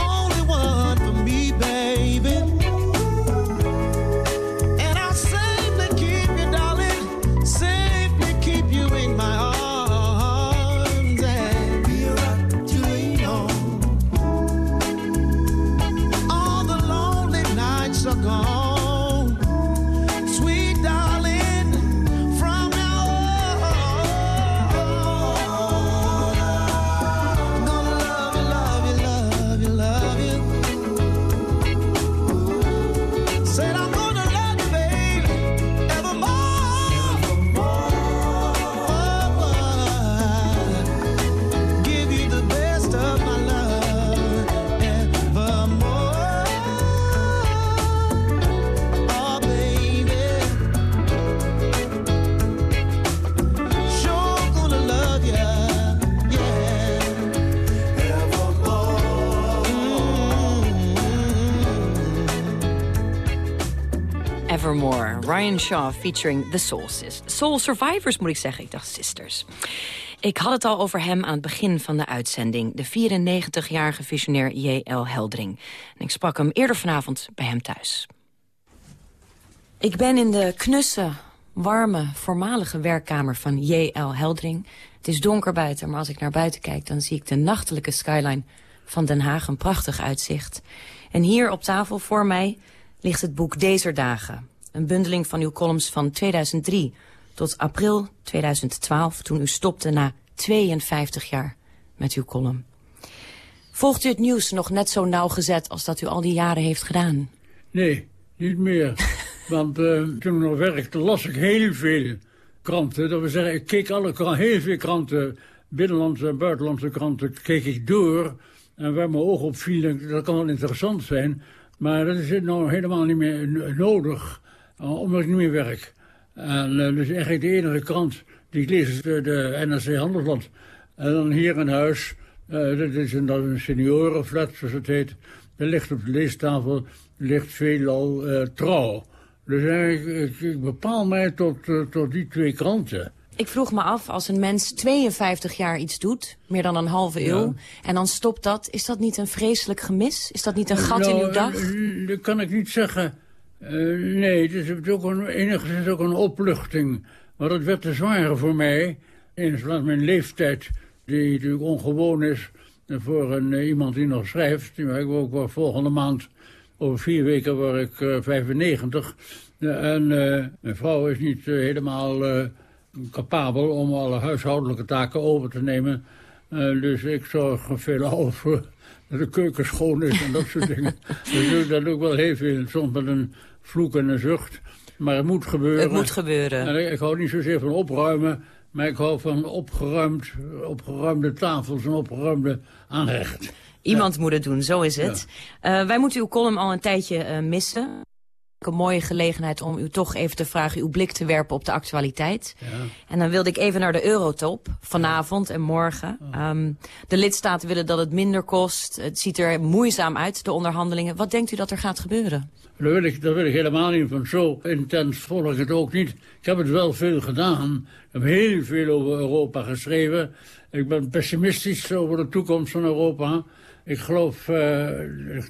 Shaw featuring The Soul, Soul Survivors, moet ik zeggen. Ik dacht Sisters. Ik had het al over hem aan het begin van de uitzending. De 94-jarige visionair J.L. Heldring. En ik sprak hem eerder vanavond bij hem thuis. Ik ben in de knusse, warme, voormalige werkkamer van J.L. Heldring. Het is donker buiten, maar als ik naar buiten kijk... dan zie ik de nachtelijke skyline van Den Haag, een prachtig uitzicht. En hier op tafel voor mij ligt het boek Deze Dagen. Een bundeling van uw columns van 2003 tot april 2012... toen u stopte na 52 jaar met uw column. Volgt u het nieuws nog net zo nauwgezet als dat u al die jaren heeft gedaan? Nee, niet meer. Want eh, toen ik nog werkte las ik heel veel kranten. Dat wil zeggen, ik keek alle kranten, heel veel kranten, binnenlandse en buitenlandse kranten, keek ik door. En waar mijn oog op viel, dat kan wel interessant zijn. Maar dat is nou helemaal niet meer nodig, omdat ik niet meer werk. En eh, dus eigenlijk de enige krant die ik lees is de, de NRC Handelsblad. En dan hier in huis, eh dat is een, dat is een seniorenflat, zoals het heet. Er ligt op de leestafel ligt veelal eh, trouw. Dus eigenlijk, ik, ik bepaal mij tot, eh, tot die twee kranten. Ik vroeg me af, als een mens 52 jaar iets doet, meer dan een halve eeuw... en dan stopt dat, is dat niet een vreselijk gemis? Is dat niet een gat in Nou, uw dag? eh, Dat kan ik niet zeggen. Eh, nee, het is, ook een, enigszins ook een opluchting. Maar het werd te zwaar voor mij. Laat mijn leeftijd, die natuurlijk ongewoon is... voor een, eh, iemand die nog schrijft. Ik ook volgende maand, over vier weken, word ik eh, 95. Eh, en mijn vrouw is niet helemaal capabel om alle huishoudelijke taken over te nemen. Dus ik zorg veelal voor dat de keuken schoon is en dat soort dingen. Dus dat doe ik wel heel veel, soms met een vloek en een zucht. Maar het moet gebeuren. Het moet gebeuren. En ik, ik hou niet zozeer van opruimen, maar ik hou van opgeruimd, opgeruimde tafels en opgeruimde aanrecht. Iemand moet het doen, zo is het. Eh, wij moeten uw column al een tijdje eh, missen. Een mooie gelegenheid om u toch even te vragen uw blik te werpen op de actualiteit. En dan wilde ik even naar de eurotop, vanavond en morgen. Ehm, de lidstaten willen dat het minder kost. Het ziet er moeizaam uit, de onderhandelingen. Wat denkt u dat er gaat gebeuren? Dat wil, ik, wil ik helemaal niet, want zo intens volg ik het ook niet. Ik heb het wel veel gedaan. Ik heb heel veel over Europa geschreven. Ik ben pessimistisch over de toekomst van Europa. Ik geloof, eh,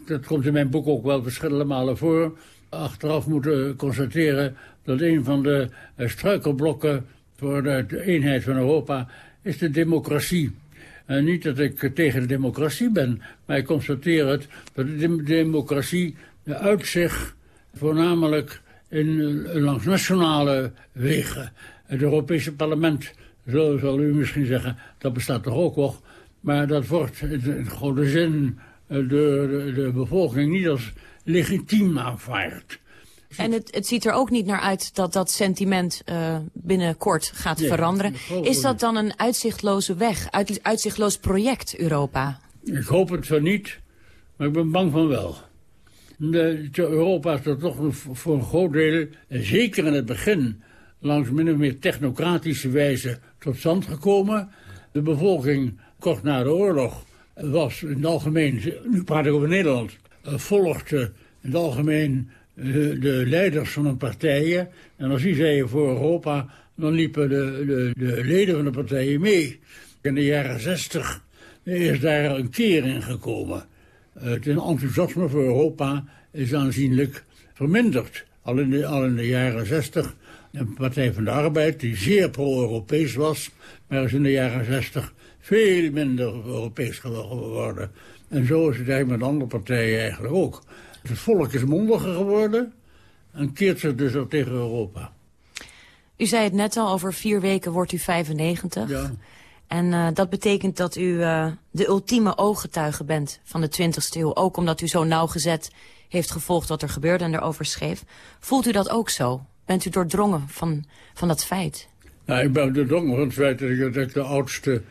dat komt in mijn boek ook wel verschillende malen voor... achteraf moeten constateren dat een van de eh, struikelblokken... voor de, eenheid van Europa is de democratie. En niet dat ik tegen de democratie ben, maar ik constateer het... dat de dem- democratie uit zich voornamelijk in, eh, langs nationale wegen. Het Europese parlement, zo zal u misschien zeggen, dat bestaat toch ook nog... maar dat wordt in in grote zin eh, door de, de bevolking niet als legitiem aanvaard. En het, het ziet er ook niet naar uit dat dat sentiment eh, binnenkort gaat Nee, veranderen. Is dat dan een uitzichtloze weg, uit, uitzichtloos project, Europa? Ik hoop het van niet, maar ik ben bang van wel. De, Europa is er toch voor een groot deel, en zeker in het begin, langs min of meer technocratische wijze tot stand gekomen. De bevolking, kort na de oorlog, was in het algemeen, nu praat ik over Nederland, volgde in het algemeen eh, de leiders van de partijen. En als die zeiden voor Europa, dan liepen de, de, de leden van de partijen mee. In de jaren zestig is daar een keer in gekomen. Het enthousiasme voor Europa is aanzienlijk verminderd. Al in de, al in de jaren zestig, de Partij van de Arbeid, die zeer pro-Europees was, maar is in de jaren zestig veel minder Europees geworden. En zo is het eigenlijk met andere partijen eigenlijk ook. Het volk is mondiger geworden en keert zich dus ook tegen Europa. U zei het net al, over vier weken wordt u 95. Ja. En eh, dat betekent dat u eh, de ultieme ooggetuige bent van de 20e eeuw. Ook omdat u zo nauwgezet heeft gevolgd wat er gebeurde en erover schreef. Voelt u dat ook zo? Bent u doordrongen van, van dat feit? Nou, ik ben doordrongen van het feit dat ik, dat ik de oudste,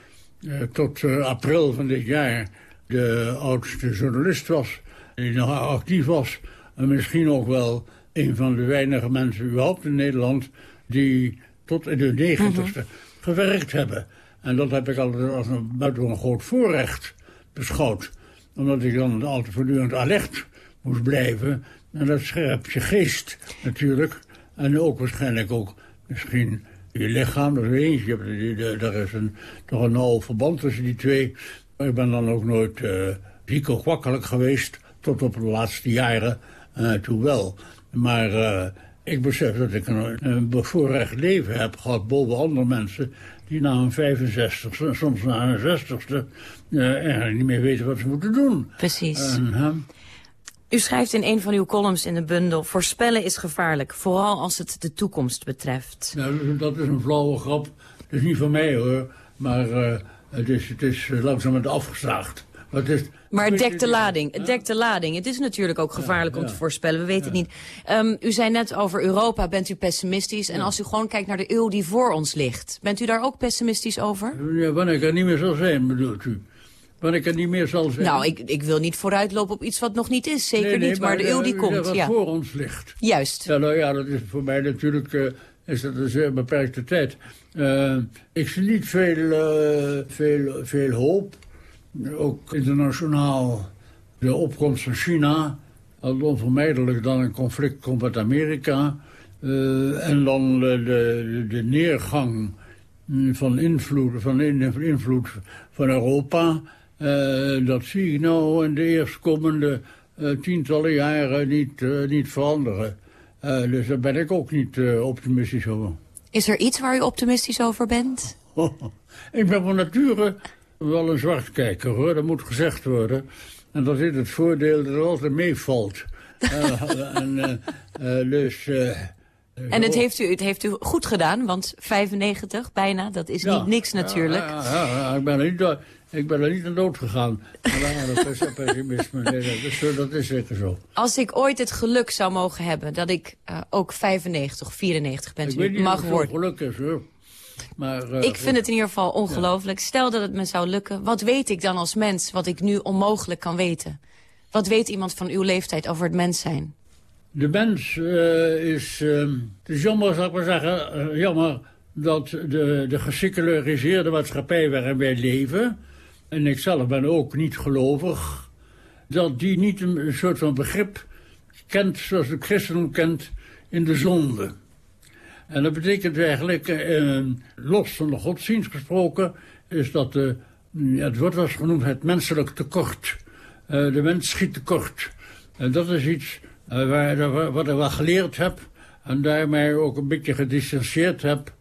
eh, tot april van dit jaar, de oudste journalist was. Die nog actief was. En misschien ook wel een van de weinige mensen überhaupt in Nederland die tot in de negentigste gewerkt hebben. En dat heb ik altijd als een buitengewoon groot voorrecht beschouwd. Omdat ik dan altijd voortdurend alert moest blijven En dat scherpt je geest natuurlijk. En ook waarschijnlijk ook misschien je lichaam, dat eens. Je daar is een, toch een nauw verband tussen die twee. Ik ben dan ook nooit eh ziek of wakkelijk geweest. Tot op de laatste jaren toe wel. Maar eh, ik besef dat ik een, een bevoorrecht leven heb gehad boven andere mensen... die na een 65ste, soms na een 60ste... eh, eigenlijk niet meer weten wat ze moeten doen. Precies. U schrijft in een van uw columns in de bundel... voorspellen is gevaarlijk, vooral als het de toekomst betreft. Nou, dat is een flauwe grap. Het is niet van mij hoor. Maar het is, het is eh, langzaam afgezaagd. Maar het is, Maar het dekt de lading. Het dekt de lading. Het is natuurlijk ook gevaarlijk om ja. te voorspellen. We weten het niet. Ehm, u zei net over Europa, bent u pessimistisch. En als u gewoon kijkt naar de eeuw die voor ons ligt... bent u daar ook pessimistisch over? ja, wanneer ik er niet meer zal zijn, bedoelt u? Wanneer ik er niet meer zal zijn? Nou, ik, ik wil niet vooruitlopen op iets wat nog niet is. Zeker Nee, nee, niet, maar, de eh, eeuw die komt. Wat Ja. voor ons ligt. Juist. Ja, nou ja, dat is voor mij natuurlijk eh, is dat een zeer beperkte tijd. Eh, ik zie niet veel, eh, veel, veel hoop. Ook internationaal de opkomst van China. Al onvermijdelijk dan een conflict komt met Amerika. Eh, en dan de, de, neergang van invloed van, in, van invloed van Europa. Dat zie ik nou in de eerstkomende tientallen jaren niet, niet veranderen. Dus daar ben ik ook niet optimistisch over. Is er iets waar u optimistisch over bent? ik ben van nature wel een zwartkijker hoor, dat moet gezegd worden. En dat is het voordeel dat het altijd meevalt. Eh, en, eh, eh, dus, En het heeft, u, het heeft u goed gedaan, want 95 bijna, dat is Ja. niet niks natuurlijk. Ja, ja, ja, ik, ben er niet, ik ben er niet aan dood gegaan. Maar dat is pessimisme. Nee, dat, is, zo- dat is zeker zo. Als ik ooit het geluk zou mogen hebben dat ik eh, ook 95 of 94 ben, ik weet niet mag worden. geluk is hoor. Maar, eh, Ik vind het in ieder geval ongelooflijk. Stel dat het me zou lukken, wat weet ik dan als mens wat ik nu onmogelijk kan weten? Wat weet iemand van uw leeftijd over het mens zijn? De mens eh, is... ehm, het is jammer, zou ik maar zeggen, eh, jammer dat de, de geseculariseerde maatschappij waarin wij leven... en ik zelf ben ook niet gelovig... dat die niet een, soort van begrip kent zoals het christendom kent in de zonde. En dat betekent eigenlijk, eh, los van de godsdienst gesproken... is dat, de, ja, het wordt eens genoemd het menselijk tekort. Eh, de mens schiet tekort. En dat is iets eh, waar, wat ik wel geleerd heb... en daarmee ook een beetje gedistanceerd heb...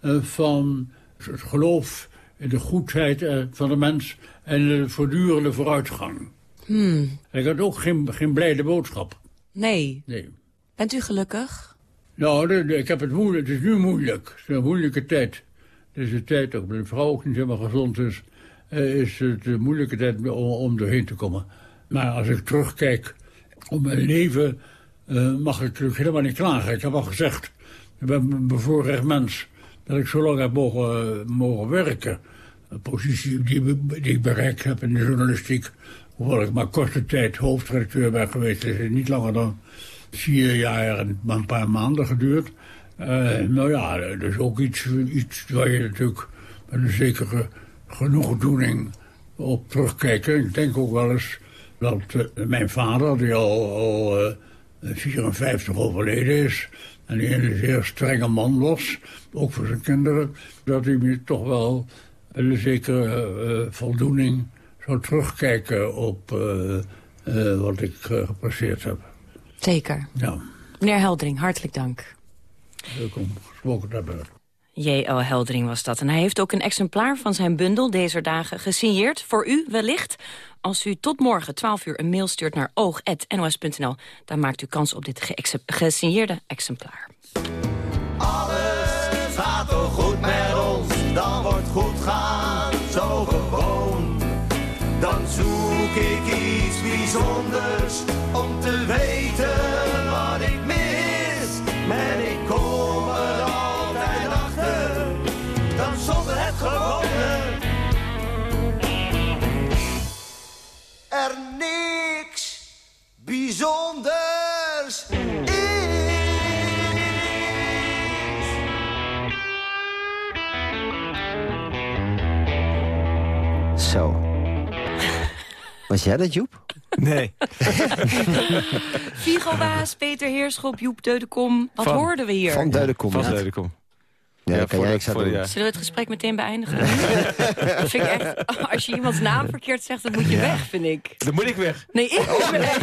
eh, van het geloof de goedheid eh, van de mens... en de voortdurende vooruitgang. Hmm, Ik had ook geen, geen blijde boodschap. nee. Nee. Bent u gelukkig? Nou, ik heb het moeilijk. Het is nu moeilijk. Het is een moeilijke tijd. Het is een tijd, ook mijn vrouw ook niet helemaal gezond is, eh, is het een moeilijke tijd om, om doorheen te komen. Maar als ik terugkijk op mijn leven, eh, mag ik natuurlijk helemaal niet klagen. Ik heb al gezegd, ik ben een bevoorrecht mens, dat ik zo lang heb mogen, mogen werken. Positie die, ik bereikt heb in de journalistiek. Hoewel ik maar korte tijd hoofdredacteur ben geweest, is het niet langer dan vier jaar en een paar maanden geduurd. Eh, nou ja, is ook iets, iets waar je natuurlijk met een zekere genoegdoening op terugkijkt. Ik denk ook wel eens dat eh, mijn vader, die al, al eh, 54 overleden is... en die een zeer strenge man was, ook voor zijn kinderen... dat hij me toch wel een zekere eh, voldoening zou terugkijken op eh, eh, wat ik eh, gepresteerd heb. Zeker. Ja, Meneer Heldering, hartelijk dank. leuk om gesproken te hebben. J.L. Heldering was dat. En hij heeft ook een exemplaar van zijn bundel deze dagen gesigneerd. Voor u wellicht. Als u tot morgen 12 uur een mail stuurt naar oog.nos.nl... dan maakt u kans op dit gesigneerde exemplaar. Alles gaat toch goed dan wordt goed gaan zo gewoon. Dan zoek ik iets bijzonders om te weten wat ik mis. En ik kom er altijd achter, dan zonder het gewone. Er niks bijzonders Zo. Was jij dat, Joep? Nee. Vigo Waas, Peter Heerschop, Joep Deudekom. Wat Van- hoorden we hier? Van Deudekom. Van ja. Ja, dat kan voor jij de- niks aan voor de- doen. ja. Zullen we het gesprek meteen beëindigen? dat vind ik echt, als je iemands naam verkeerd zegt, dan moet je Ja. weg, vind ik. Dan moet ik weg. Nee, ik moet weg.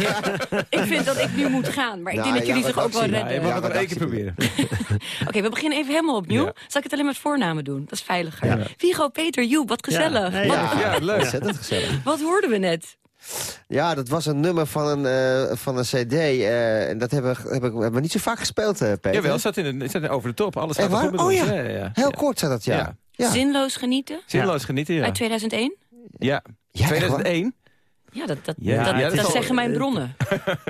Ik vind dat ik nu moet gaan, maar ik Nou, denk dat ja, jullie wat zich ook wel redden. Je mag Ja, het nog wat één keer proberen. Oké, we beginnen even helemaal opnieuw. Ja. Zal ik het alleen met voornamen doen? Dat is veiliger. Vigo, Peter, Joep, wat gezellig. wat, Ja, Ja, leuk. Ontzettend gezellig. wat hoorden we net? Ja, dat was een nummer van een, eh, van een cd. eh, en dat hebben, we- hebben, we- hebben we niet zo vaak gespeeld, eh Peter. Jawel, het zat, in de, het zat over de top. Alles gaat goed met Oh ons. ja. ja, ja. Heel Ja. kort zat dat, ja. Ja. ja. Zinloos genieten? Zinloos genieten, ja. Uit 2001? Ja. Ja, echt waar? 2001? Ja, dat, dat, Ja, dat, ja, dat dat is al- zeggen mijn bronnen.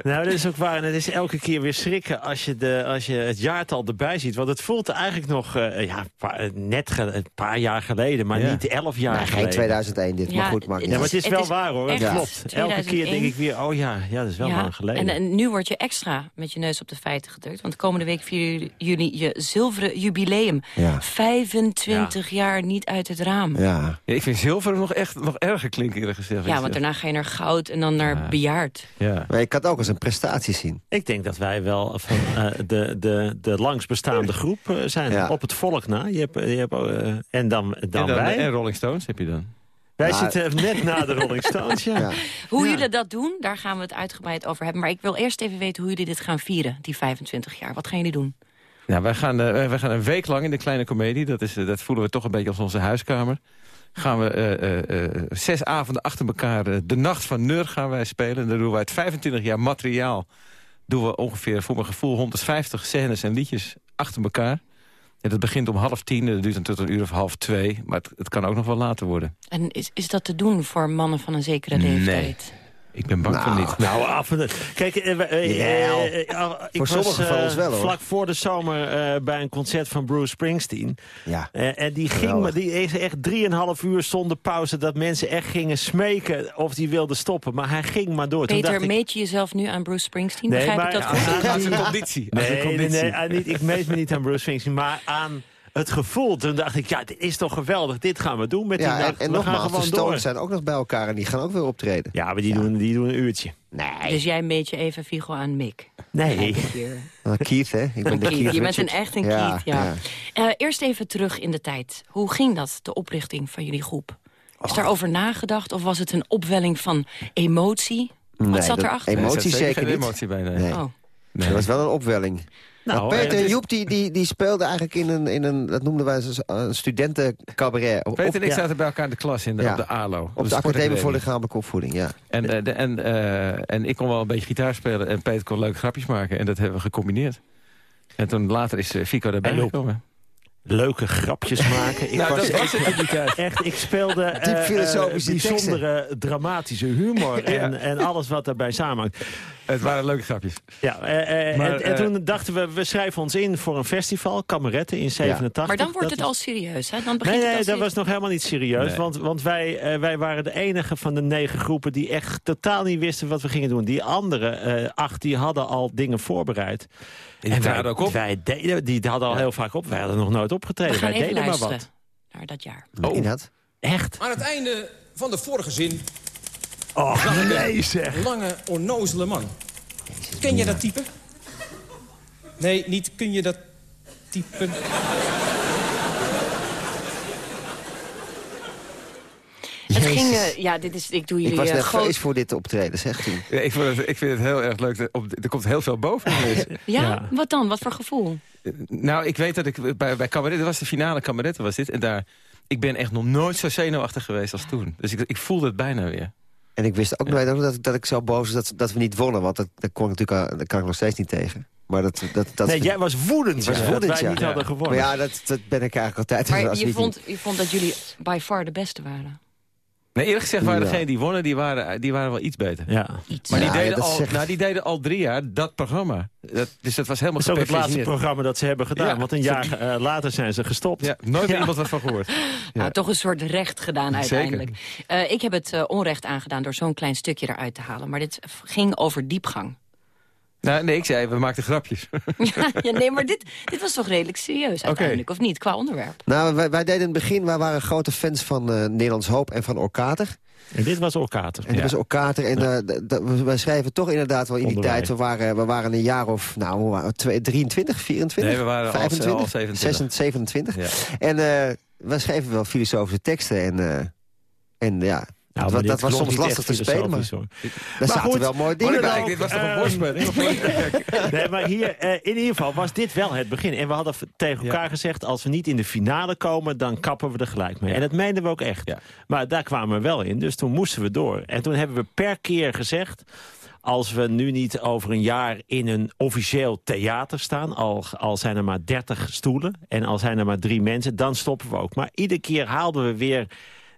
Nou, dat is ook waar. En het is elke keer weer schrikken als je, de, als je het jaartal erbij ziet. Want het voelt eigenlijk nog eh, ja, paar- net ge- een paar jaar geleden, maar Ja. niet elf jaar Nee, geen geleden. 2001 dit, Ja, maar goed, maakt niet Ja, maar het is Het wel is waar hoor. Het echt klopt. Elke keer 2001. denk ik weer, oh ja, ja dat is wel lang geleden. En, en nu word je extra met je neus op de feiten gedrukt. Want komende week vieren jullie je zilveren jubileum. Ja. 25 jaar niet uit het raam. Ja, Ja. Ja, ik vind zilver nog echt nog erger klinken, eerlijk gezegd. want daarna ga je naar goud en dan naar bejaard. Ja. Maar je kan het ook als een prestatie zien. Ik denk dat wij wel van eh, de, de, de langsbestaande groep eh, zijn. Ja. Op het volk na. Je hebt, je hebt, eh, en dan, dan, En, dan, wij. en Rolling Stones heb je dan. wij Nou, zitten net na de Rolling Stones, ja. Ja. Hoe Ja. jullie dat doen, daar gaan we het uitgebreid over hebben. Maar ik wil eerst even weten hoe jullie dit gaan vieren, die 25 jaar. Wat gaan jullie doen? Ja, wij gaan, eh, wij gaan een week lang in de kleine komedie. Dat, is, dat voelen we toch een beetje als onze huiskamer. Gaan we eh, zes avonden achter elkaar de nacht van Neur gaan wij spelen. En dan doen we uit 25 jaar materiaal. Doen we ongeveer voor mijn gevoel 150 scènes en liedjes achter elkaar. En dat begint om half tien en dat duurt dan tot een uur of half twee. Maar het, het kan ook nog wel later worden. En is, is dat te doen voor mannen van een zekere Nee. Ik ben bang van niet. Nou, af en toe. Kijk, eh, we- eh, eh, ah, ik Voor was sommigen van ons wel, hoor. vlak voor de zomer eh, bij een concert van Bruce Springsteen. Ja. En die ging, maar die is echt drieënhalf uur zonder pauze... dat mensen echt gingen smeken of die wilden stoppen. Maar hij ging maar door. Toen Peter, dacht ik, meet je jezelf nu aan Bruce Springsteen? Nee, Begrijp maar- ik dat Ja, goed? aan- Aan zijn conditie. aan zijn Nee, nee, conditie. nee, aan niet, ik meet me niet aan Bruce Springsteen, maar aan het gevoel. Toen dacht ik, ja, dit is toch geweldig. Dit gaan we doen met die Ja, en, nacht. en we gaan nogmaals, de gewoon Stones zijn ook nog bij elkaar en die gaan ook weer optreden. Ja, maar die, Doen, die doen een uurtje. Nee. Dus jij meet je even Vigo aan Mick? Nee. Hier. Nou, Keith, hè? Ik ben de Keith, Keith je bent een echt een Ja, Keith, ja. ja. Eh, eerst even terug in de tijd. Hoe ging dat, de oprichting van jullie groep? Oh. Is daarover nagedacht of was het een opwelling van emotie? Wat Nee, zat dat- erachter? Emotie Er zat zeker geen niet. emotie bij, nee. Nee. Oh. Nee. Dat was wel een opwelling. Nou, Nou, Peter het en is- Joep die, die, die speelden eigenlijk in een, in een, dat noemden wij een, een studentencabaret. Peter en ik ja, zaten bij elkaar in de klas in de, Ja. op de ALO. op de Academie sportacademie. voor Lichamelijke Opvoeding, ja. En, eh, de, en, eh, en ik kon wel een beetje gitaar spelen en Peter kon leuke grapjes maken. En dat hebben we gecombineerd. En toen later is eh, Fico erbij gekomen. Leuke grapjes maken. Ik Nou, was dat was echt, echt, ik speelde Diep filosofische bijzondere dramatische humor en, en alles wat daarbij samenhangt. Het waren leuke grapjes. Ja, eh, eh, Maar, en, en toen dachten we, we schrijven ons in voor een festival, Kameretten in 87. Maar dan wordt Dat het al serieus, hè? Dan begint Nee, nee, dat was nog helemaal niet serieus. Nee. Want, want wij, eh, wij waren de enige van de negen groepen... die echt totaal niet wisten wat we gingen doen. Die andere eh, acht die hadden al dingen voorbereid. Die en wij, traden ook op. wij deden, die hadden al heel vaak op. Wij hadden nog nooit We opgetreden. gaan Wij even deden maar luisteren wat. naar dat jaar. Oh. In dat. Echt? Aan het einde van de vorige zin... Oh, nee zeg. Lange, onnozele man. Ken je dat type? Nee, niet kun je dat type. Het ging, eh, ja, dit is, ik doe Ik jullie was eh, nerveus groot... voor dit optreden, zegt u. Ja, ik, vond het, ik vind het heel erg leuk. dat Op, er komt heel veel boven. ineens. Ja? Wat dan? Wat voor gevoel? nou, ik weet dat ik bij, bij Cabaret, dat was de finale Cabaret, was dit. En daar, ik ben echt nog nooit zo zenuwachtig geweest als toen. Dus ik, ik voelde het bijna weer. En ik wist ook nooit ook dat, dat ik zo boos was dat, dat we niet wonnen. Want dat, dat, kon ik natuurlijk, al- dat kan ik nog steeds niet tegen. Maar dat, dat, dat Nee, jij was woedend, Ik was ja, woedend, dat wij ja. niet Ja. hadden gewonnen. Maar ja, dat, dat ben ik eigenlijk altijd. Maar je vond, je vond dat jullie by far de beste waren. Nee, eerlijk gezegd waren Ja. degenen die wonnen, die waren, die waren wel iets beter. Ja. Maar die, Ja, deden al, zegt- nou, die deden al drie jaar dat programma. Dat, dus dat was helemaal Dat is ook het laatste programma dat ze hebben gedaan. Ja. Want een jaar eh, later zijn ze gestopt. Ja, nooit meer iemand wat van gehoord. Nou, toch een soort recht gedaan uiteindelijk. Eh, ik heb het eh, onrecht aangedaan door zo'n klein stukje eruit te halen. Maar dit ging over diepgang. Nou, nee, ik zei, we maakten grapjes. ja, nee, maar dit, dit was toch redelijk serieus uiteindelijk, of niet? Qua onderwerp. Nou, wij, wij deden in het begin, wij waren grote fans van eh, Nederlands Hoop en van Orkater. En dit was Orkater. En dit was Orkater. En eh, d- we- wij schreven toch inderdaad wel in die wij. tijd... We waren, we waren een jaar of, nou, hoe waren we? Twee- 23, 24? Nee, we waren al- 25, al 27. 26, 27. En eh we schreven wel filosofische teksten. En, eh, en ja, Nou, dat, maar dat dit was soms lastig te spelen. Maar hoor. daar Maar zaten goed, wel mooie dingen bij. dit was toch een nee, maar hier, eh, in ieder geval was dit wel het begin. En we hadden tegen elkaar gezegd... als we niet in de finale komen, dan kappen we er gelijk mee. En dat meenden we ook echt. Maar daar kwamen we wel in, dus toen moesten we door. En toen hebben we per keer gezegd... als we nu niet over een jaar in een officieel theater staan... al, al zijn er maar 30 stoelen en al zijn er maar drie mensen... dan stoppen we ook. Maar iedere keer haalden we weer...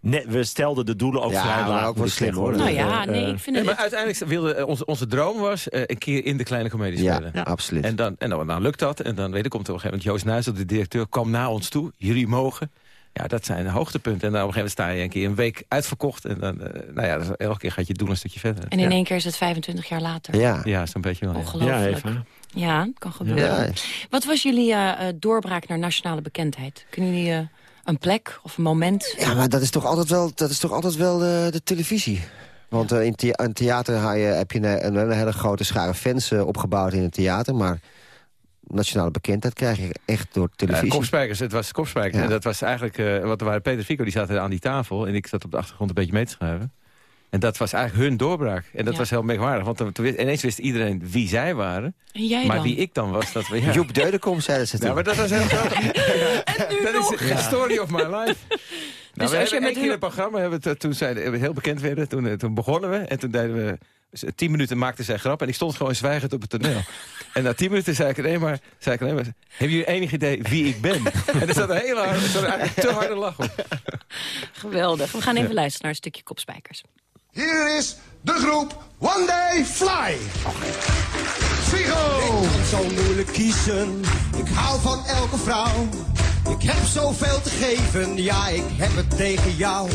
Net, we stelden de doelen ook Ja, vrij maar laag. ook wel slim, hoor. Nou ja, nee, eh, ik vind het... maar uiteindelijk wilde eh, onze, onze droom was eh, een keer in de kleine comedie Ja, spelen. ja, absoluut. En dan, en dan, dan lukt dat. En dan weet ik, komt er op een gegeven moment Joost Nuijs, de directeur, kwam naar ons toe. Jullie mogen. Ja, dat zijn de hoogtepunten. En dan op een gegeven moment sta je een keer een week uitverkocht. En dan, eh, nou ja, dus elke keer gaat je doel een stukje verder. En in ja. één keer is het 25 jaar later. Ja. Ja, zo'n beetje wel. ja. Ongelooflijk. Ja. Ja, kan gebeuren. Ja. Wat was jullie doorbraak naar nationale bekendheid? Kunnen jullie eh, een plek of een moment? Ja, maar dat is toch altijd wel, dat is toch altijd wel eh, de televisie. Want eh, in, in theater je, heb je een, een hele grote schare fans eh, opgebouwd in het theater. Maar nationale bekendheid krijg je echt door televisie. kopspijkers, het was kopspijkers. Ja. En dat was eigenlijk, eh wat er waren Peter Fico, die zaten aan die tafel. En ik zat op de achtergrond een beetje mee te schrijven. En dat was eigenlijk hun doorbraak. En dat Ja. was heel merkwaardig. Want toen, toen wist- ineens wist iedereen wie zij waren. En jij maar dan? wie ik dan was, dat we... Ja. Joep Deudekom, zeiden ze toen. Ja, maar dat was heel grappig. dat is de Ja. story of my life. Nou, we als je hebben met hun- een programma, hebben het, toen zij we heel bekend werden, toen, eh, toen begonnen we. En toen deden we, tien minuten maakten zij grap. En ik stond gewoon zwijgend op het toneel. en na tien minuten zei ik alleen maar, zei ik alleen maar hebben jullie enig idee wie ik ben? en er zat een hele harde, te harde lach op. Geweldig. We gaan even luisteren naar een stukje kopspijkers. Hier is de groep One Day Fly. Figo! Ik kan zo moeilijk kiezen. Ik hou van elke vrouw. Ik heb zoveel te geven, ja, ik heb het tegen jou.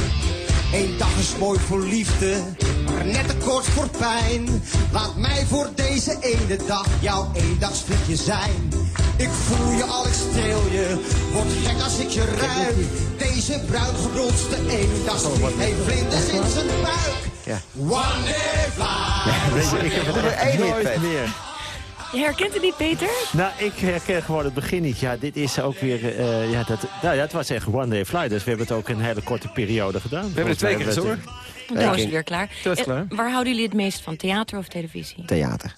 Eén dag is mooi voor liefde, maar net te kort voor pijn. Laat mij voor deze ene dag jouw eendagsvliegje zijn. Ik voel je al, ik streel je, word gek als ik je ruik. Deze bruin gebronste eendagsvlieg heeft vlinders in zijn buik. Ja. One day fly. Ik heb echt één hit, meer. Je herkent het niet, Peter? Nou, ik herken gewoon het begin niet. Ja, dit is ook weer... eh, ja, dat, nou ja, het was echt One Day Fly. Dus we hebben het ook een hele korte periode gedaan. We hebben het twee keer gezongen. Dan was het weer klaar. Dat is Eh, klaar. waar houden jullie het meest van? Theater of televisie? Theater.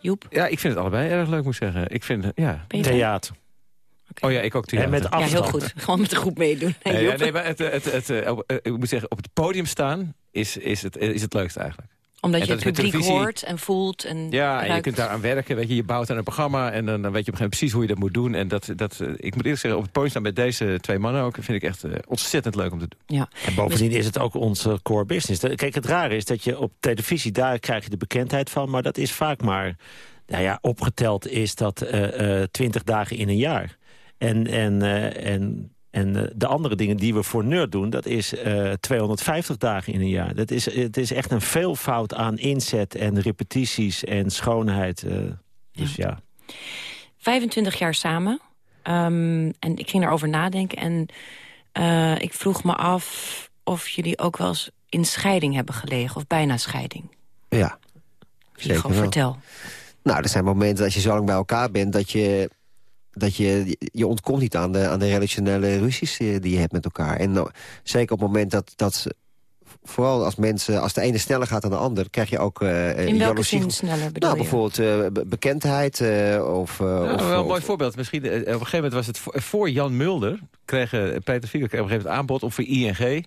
Joep? Ja, ik vind het allebei erg leuk, moet ik zeggen. Ik vind, ja. Peter? Theater. Oh ja, ik ook theater. En met Ja, afstand. heel goed. Gewoon met de groep meedoen. Nee, Joep? ja, nee, maar het, het, het, eh, op- eh, ik moet zeggen, op het podium staan is, is, het, is het leukste eigenlijk. Omdat En je het publiek hoort en voelt en Ja, en je kunt daaraan werken. Weet je, je bouwt aan een programma en dan, dan weet je op een gegeven moment precies hoe je dat moet doen. En dat, dat, eh, ik moet eerlijk zeggen, op het podium staan met deze twee mannen ook, vind ik echt eh, ontzettend leuk om te doen. Ja. En bovendien is het ook onze core business. Kijk, het rare is dat je op televisie, daar krijg je de bekendheid van. Maar dat is vaak maar, nou ja, opgeteld is dat eh, eh, twintig dagen in een jaar. En, en, eh, en, en eh, de andere dingen die we voor Nerd doen, dat is eh 250 dagen in een jaar. Dat is, het is echt een veelvoud aan inzet en repetities en schoonheid. eh, dus ja. 25 jaar samen. Ehm, en ik ging erover nadenken. En eh, ik vroeg me af of jullie ook wel eens in scheiding hebben gelegen. Of bijna scheiding. Ja, zeker wel. vertel. Nou, er zijn momenten als je zo lang bij elkaar bent... dat je, dat je, je ontkomt niet aan de, aan de relationele ruzies die, die je hebt met elkaar. En nou, zeker op het moment dat... dat Vooral als mensen, als de ene sneller gaat dan de ander, krijg je ook uh, In welke zin sneller bedoel Nou, je? bijvoorbeeld eh, be- bekendheid eh, of... eh, Ja, of wel een of- mooi voorbeeld. Misschien, eh, op een gegeven moment was het voor, voor Jan Mulder... kreeg eh, Peter Fico kreeg op een gegeven moment aanbod om voor ING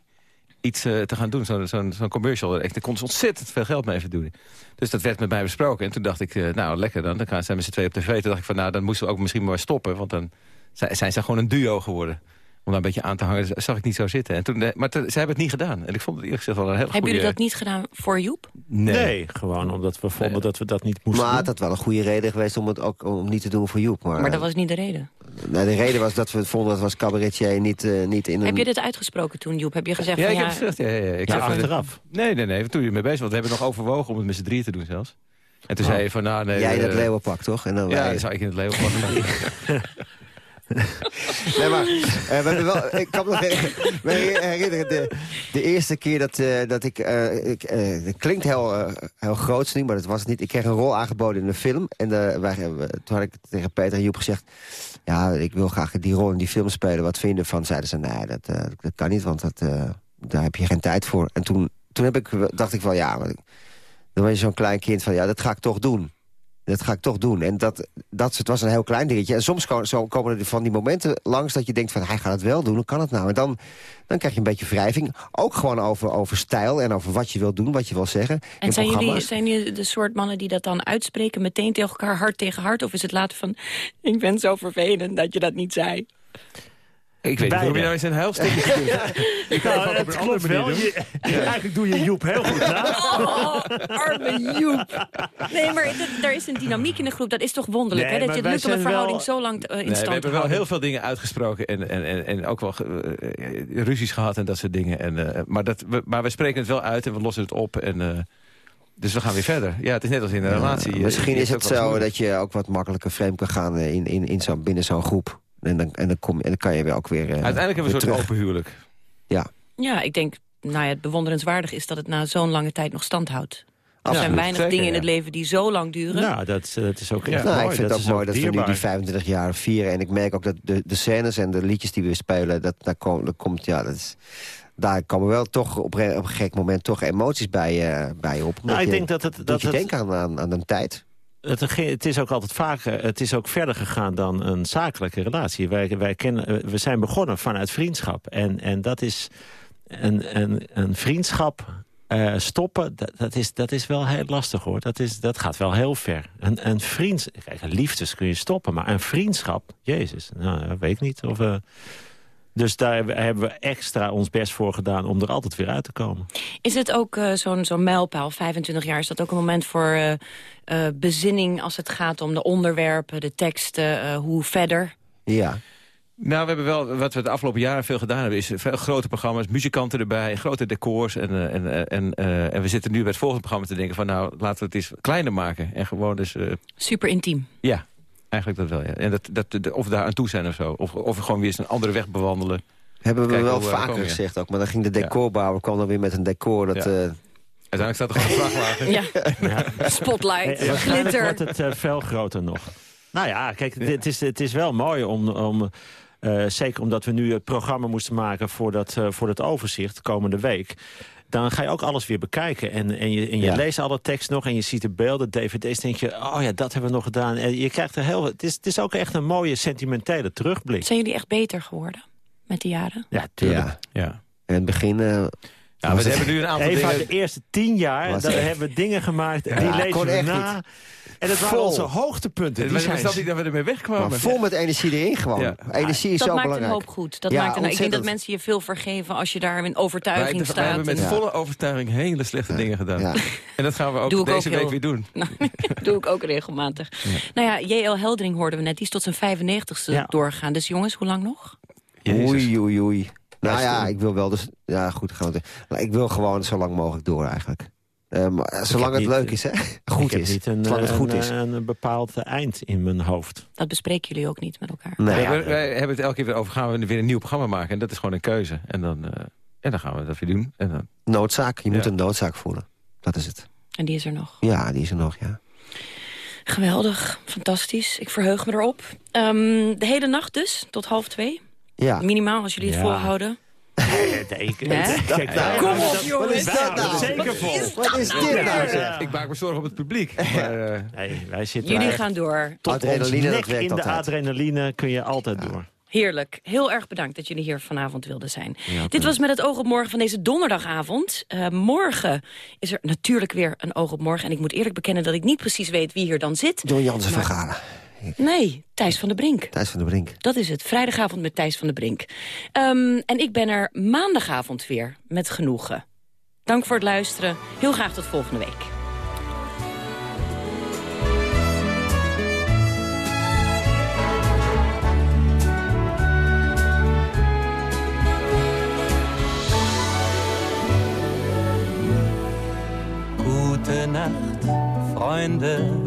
iets eh, te gaan doen. Zo'n zo'n commercial. Echt, kon ze ontzettend veel geld mee verdienen. Dus dat werd met mij besproken. En toen dacht ik, eh, nou lekker dan. Dan ze met z'n twee op tv. Toen dacht ik van, nou dan moesten we ook misschien maar stoppen. Want dan zijn, zijn ze gewoon een duo geworden. Om daar een beetje aan te hangen, dat zag ik niet zo zitten. En toen, eh, maar ze hebben het niet gedaan. En ik vond het eerlijk gezegd wel een hele Hebben goede... jullie dat niet gedaan voor Joep? Nee. gewoon omdat we vonden dat we dat niet moesten Maar doen. het had wel een goede reden geweest om het ook om niet te doen voor Joep. Maar, Maar dat was niet de reden. nou, de reden was dat we vonden dat we als cabaretier niet, eh, niet in een... Heb je dit uitgesproken toen, Joep? Heb je gezegd Ja, van ik ja... heb gezegd, ja, ja, ja. Ik Ja, zeg van, achteraf. Nee, nee, nee, toen je mee bezig was. We hebben nog overwogen om het met z'n drieën te doen zelfs. En toen Oh. zei je van, nou nee... Jij in het eh, leeuwenpak, toch? En dan Ja, wij- dan zou ik in het leeuwenpak. Nee, maar eh, ik kan me herinneren de, de eerste keer dat, eh, dat ik... eh, ik het klinkt heel, heel groots maar dat was het niet. Ik kreeg een rol aangeboden in een film. En wij, toen had ik tegen Peter en Joep gezegd... ja, ik wil graag die rol in die film spelen. Wat vind je ervan? Zeiden ze, nee, dat, dat kan niet, want dat, daar heb je geen tijd voor. En toen, toen heb ik, dacht ik wel, ja... dan ben je zo'n klein kind van, ja, dat ga ik toch doen. Dat ga ik toch doen. En dat, dat het was een heel klein dingetje. En soms ko- zo komen er van die momenten langs dat je denkt van... hij gaat het wel doen, hoe kan het nou? En dan, dan krijg je een beetje wrijving. Ook gewoon over, over stijl en over wat je wil doen, wat je wil zeggen. En zijn jullie, zijn jullie de soort mannen die dat dan uitspreken... meteen tegen elkaar, hard tegen hart? Of is het later van, ik ben zo vervelend dat je dat niet zei? Ik weet niet hoe je nou eens een huilstukje kunt. Ik kan Nou, het ook op het een klopt andere wel. manier Je, doen. Ja. Eigenlijk doe je Joep heel goed na. Oh, arme Joep. Nee, maar er is een dynamiek in de groep. Dat is toch wonderlijk, Nee, hè? Dat je het lukt om een wel- verhouding zo lang te- eh, in Nee, we stand te hebben wel houden. heel veel dingen uitgesproken en, en, en, en ook wel eh, ruzies gehad en dat soort dingen. En, eh, maar, dat, we, maar we spreken het wel uit en we lossen het op. En, eh, dus we gaan weer verder. Ja, het is net als in een relatie. Ja, misschien is het zo dat je ook wat makkelijker vreemd kan gaan in, in, in zo, binnen zo'n groep. En dan, en, dan kom, en dan kan je weer ook weer eh, Uiteindelijk hebben we een soort terug. open huwelijk. Ja, Ja, ik denk, nou ja, het bewonderenswaardig is dat het na zo'n lange tijd nog stand houdt. Er Absoluut, zijn weinig zeker, dingen in ja. het leven die zo lang duren. Nou, dat, dat is ook echt nou, mooi. ik vind dat het ook mooi dat we nu die 25 jaar vieren. En ik merk ook dat de, de scènes en de liedjes die we spelen... dat daar komt, dat komt ja, dat is, daar komen wel toch op, een- op een gek moment toch emoties bij, eh, bij op. Nou, ik je, denk dat het- dat je het- denkt aan, aan, aan een tijd. Het, het is ook altijd vaker, het is ook verder gegaan dan een zakelijke relatie. Wij, wij kennen, eh, we zijn begonnen vanuit vriendschap. En, en dat is een, een, een vriendschap eh, stoppen, dat, is, dat is wel heel lastig hoor. Dat, is, dat gaat wel heel ver. Een, een vriend, kijk, liefdes kun je stoppen, maar een vriendschap, jezus, nou, weet niet. Of, eh, dus daar hebben- we extra ons best voor gedaan om er altijd weer uit te komen. Is het ook eh, zo'n zo'n mijlpaal, 25 jaar, is dat ook een moment voor eh, eh, bezinning... als het gaat om de onderwerpen, de teksten, eh, hoe verder? Ja. Nou, we hebben wel, wat we de afgelopen jaren veel gedaan hebben... is veel grote programma's, muzikanten erbij, grote decors. En, en, en, eh, en we zitten nu bij het volgende programma te denken van... nou, laten we het eens kleiner maken. En gewoon dus... eh, Super intiem. ja, eigenlijk dat wel, ja. En dat, dat, de- of we daar aan toe zijn of zo. Of, of gewoon weer eens een andere weg bewandelen. Hebben we Kijken wel hoe we vaker komen, ja. gezegd ook. Maar dan ging de decorbouwer, kwam dan weer met een decor. Dat, Ja. eh, Uiteindelijk staat er gewoon een vrachtwagen. Ja, spotlight, Eh, waarschijnlijk glitter. wordt het eh, veel groter nog. Nou ja, kijk, het is, het is wel mooi om... om eh, zeker omdat we nu het programma moesten maken voor dat, eh, voor dat overzicht komende week. Dan ga je ook alles weer bekijken. En, en je, en je Ja. leest alle tekst nog en je ziet de beelden, dvd's. denk je, oh ja, dat hebben we nog gedaan. En je krijgt er heel... Het is, het is ook echt een mooie sentimentele terugblik. Zijn jullie echt beter geworden met de jaren? Ja, tuurlijk. ja. Ja. In het begin... eh, Ja, we hebben nu een aantal Eva, dingen... de eerste tien jaar, echt- hebben we dingen gemaakt. die Ja, lezen we echt na. niet. En dat waren Vol. onze hoogtepunten. Die was zijn dat niet dat we ermee wegkwamen. maar vol met energie erin gewoon. Ja. Energie is dat zo maakt belangrijk. een hoop goed. Dat Ja, maakt een, ik denk dat mensen je veel vergeven als je daar in overtuiging staat. hebben met Ja. volle overtuiging hele slechte dingen gedaan. Ja. En dat gaan we ook Doe deze ook week heel- weer doen. Nou, doe ik ook regelmatig. Nou ja, J.L. Heldering hoorden we net. Die is tot zijn 95ste Ja. doorgaan. Dus jongens, hoe lang nog? Jezus. Oei, oei, oei. Nou Ja, ik wil wel dus... Ja, goed, gaan we Ik wil gewoon zo lang mogelijk door eigenlijk. Eh, maar zolang het niet, leuk is, hè? Goed ik heb is. niet een, zolang het een, goed is. Een, een bepaald eind in mijn hoofd. Dat bespreken jullie ook niet met elkaar. Nee. Ja, wij, wij hebben het elke keer weer over, gaan we weer een nieuw programma maken. En dat is gewoon een keuze. En dan, eh, en dan gaan we dat weer doen. En dan, Noodzaak. Je moet een noodzaak voelen. Dat is het. En die is er nog. Ja, die is er nog, ja. Geweldig, fantastisch. Ik verheug me erop. Ehm, de hele nacht dus, tot half twee. Ja. Minimaal, als jullie het Ja. volhouden. Kijk, daar- Kom op, jongens. Wat is dat nou? Zeker vol. Wat is dit nou, zeg? ik maak me zorgen op het publiek. Maar, eh, Nee, wij zitten Jullie gaan door. tot Adrenaline, dat werkt in de adrenaline kun je altijd door. Heerlijk. Heel erg bedankt dat jullie hier vanavond wilden zijn. Ja, Dit was met het oog op morgen van deze donderdagavond. Eh, morgen is er natuurlijk weer een oog op morgen. En ik moet eerlijk bekennen dat ik niet precies weet wie hier dan zit. John Jansen Maar- van Galen. Nee, Thijs van der Brink. Thijs van der Brink. Dat is het. Vrijdagavond met Thijs van der Brink. Ehm, en ik ben er maandagavond weer met genoegen. Dank voor het luisteren. Heel graag tot volgende week. Gute Nacht, Freunde.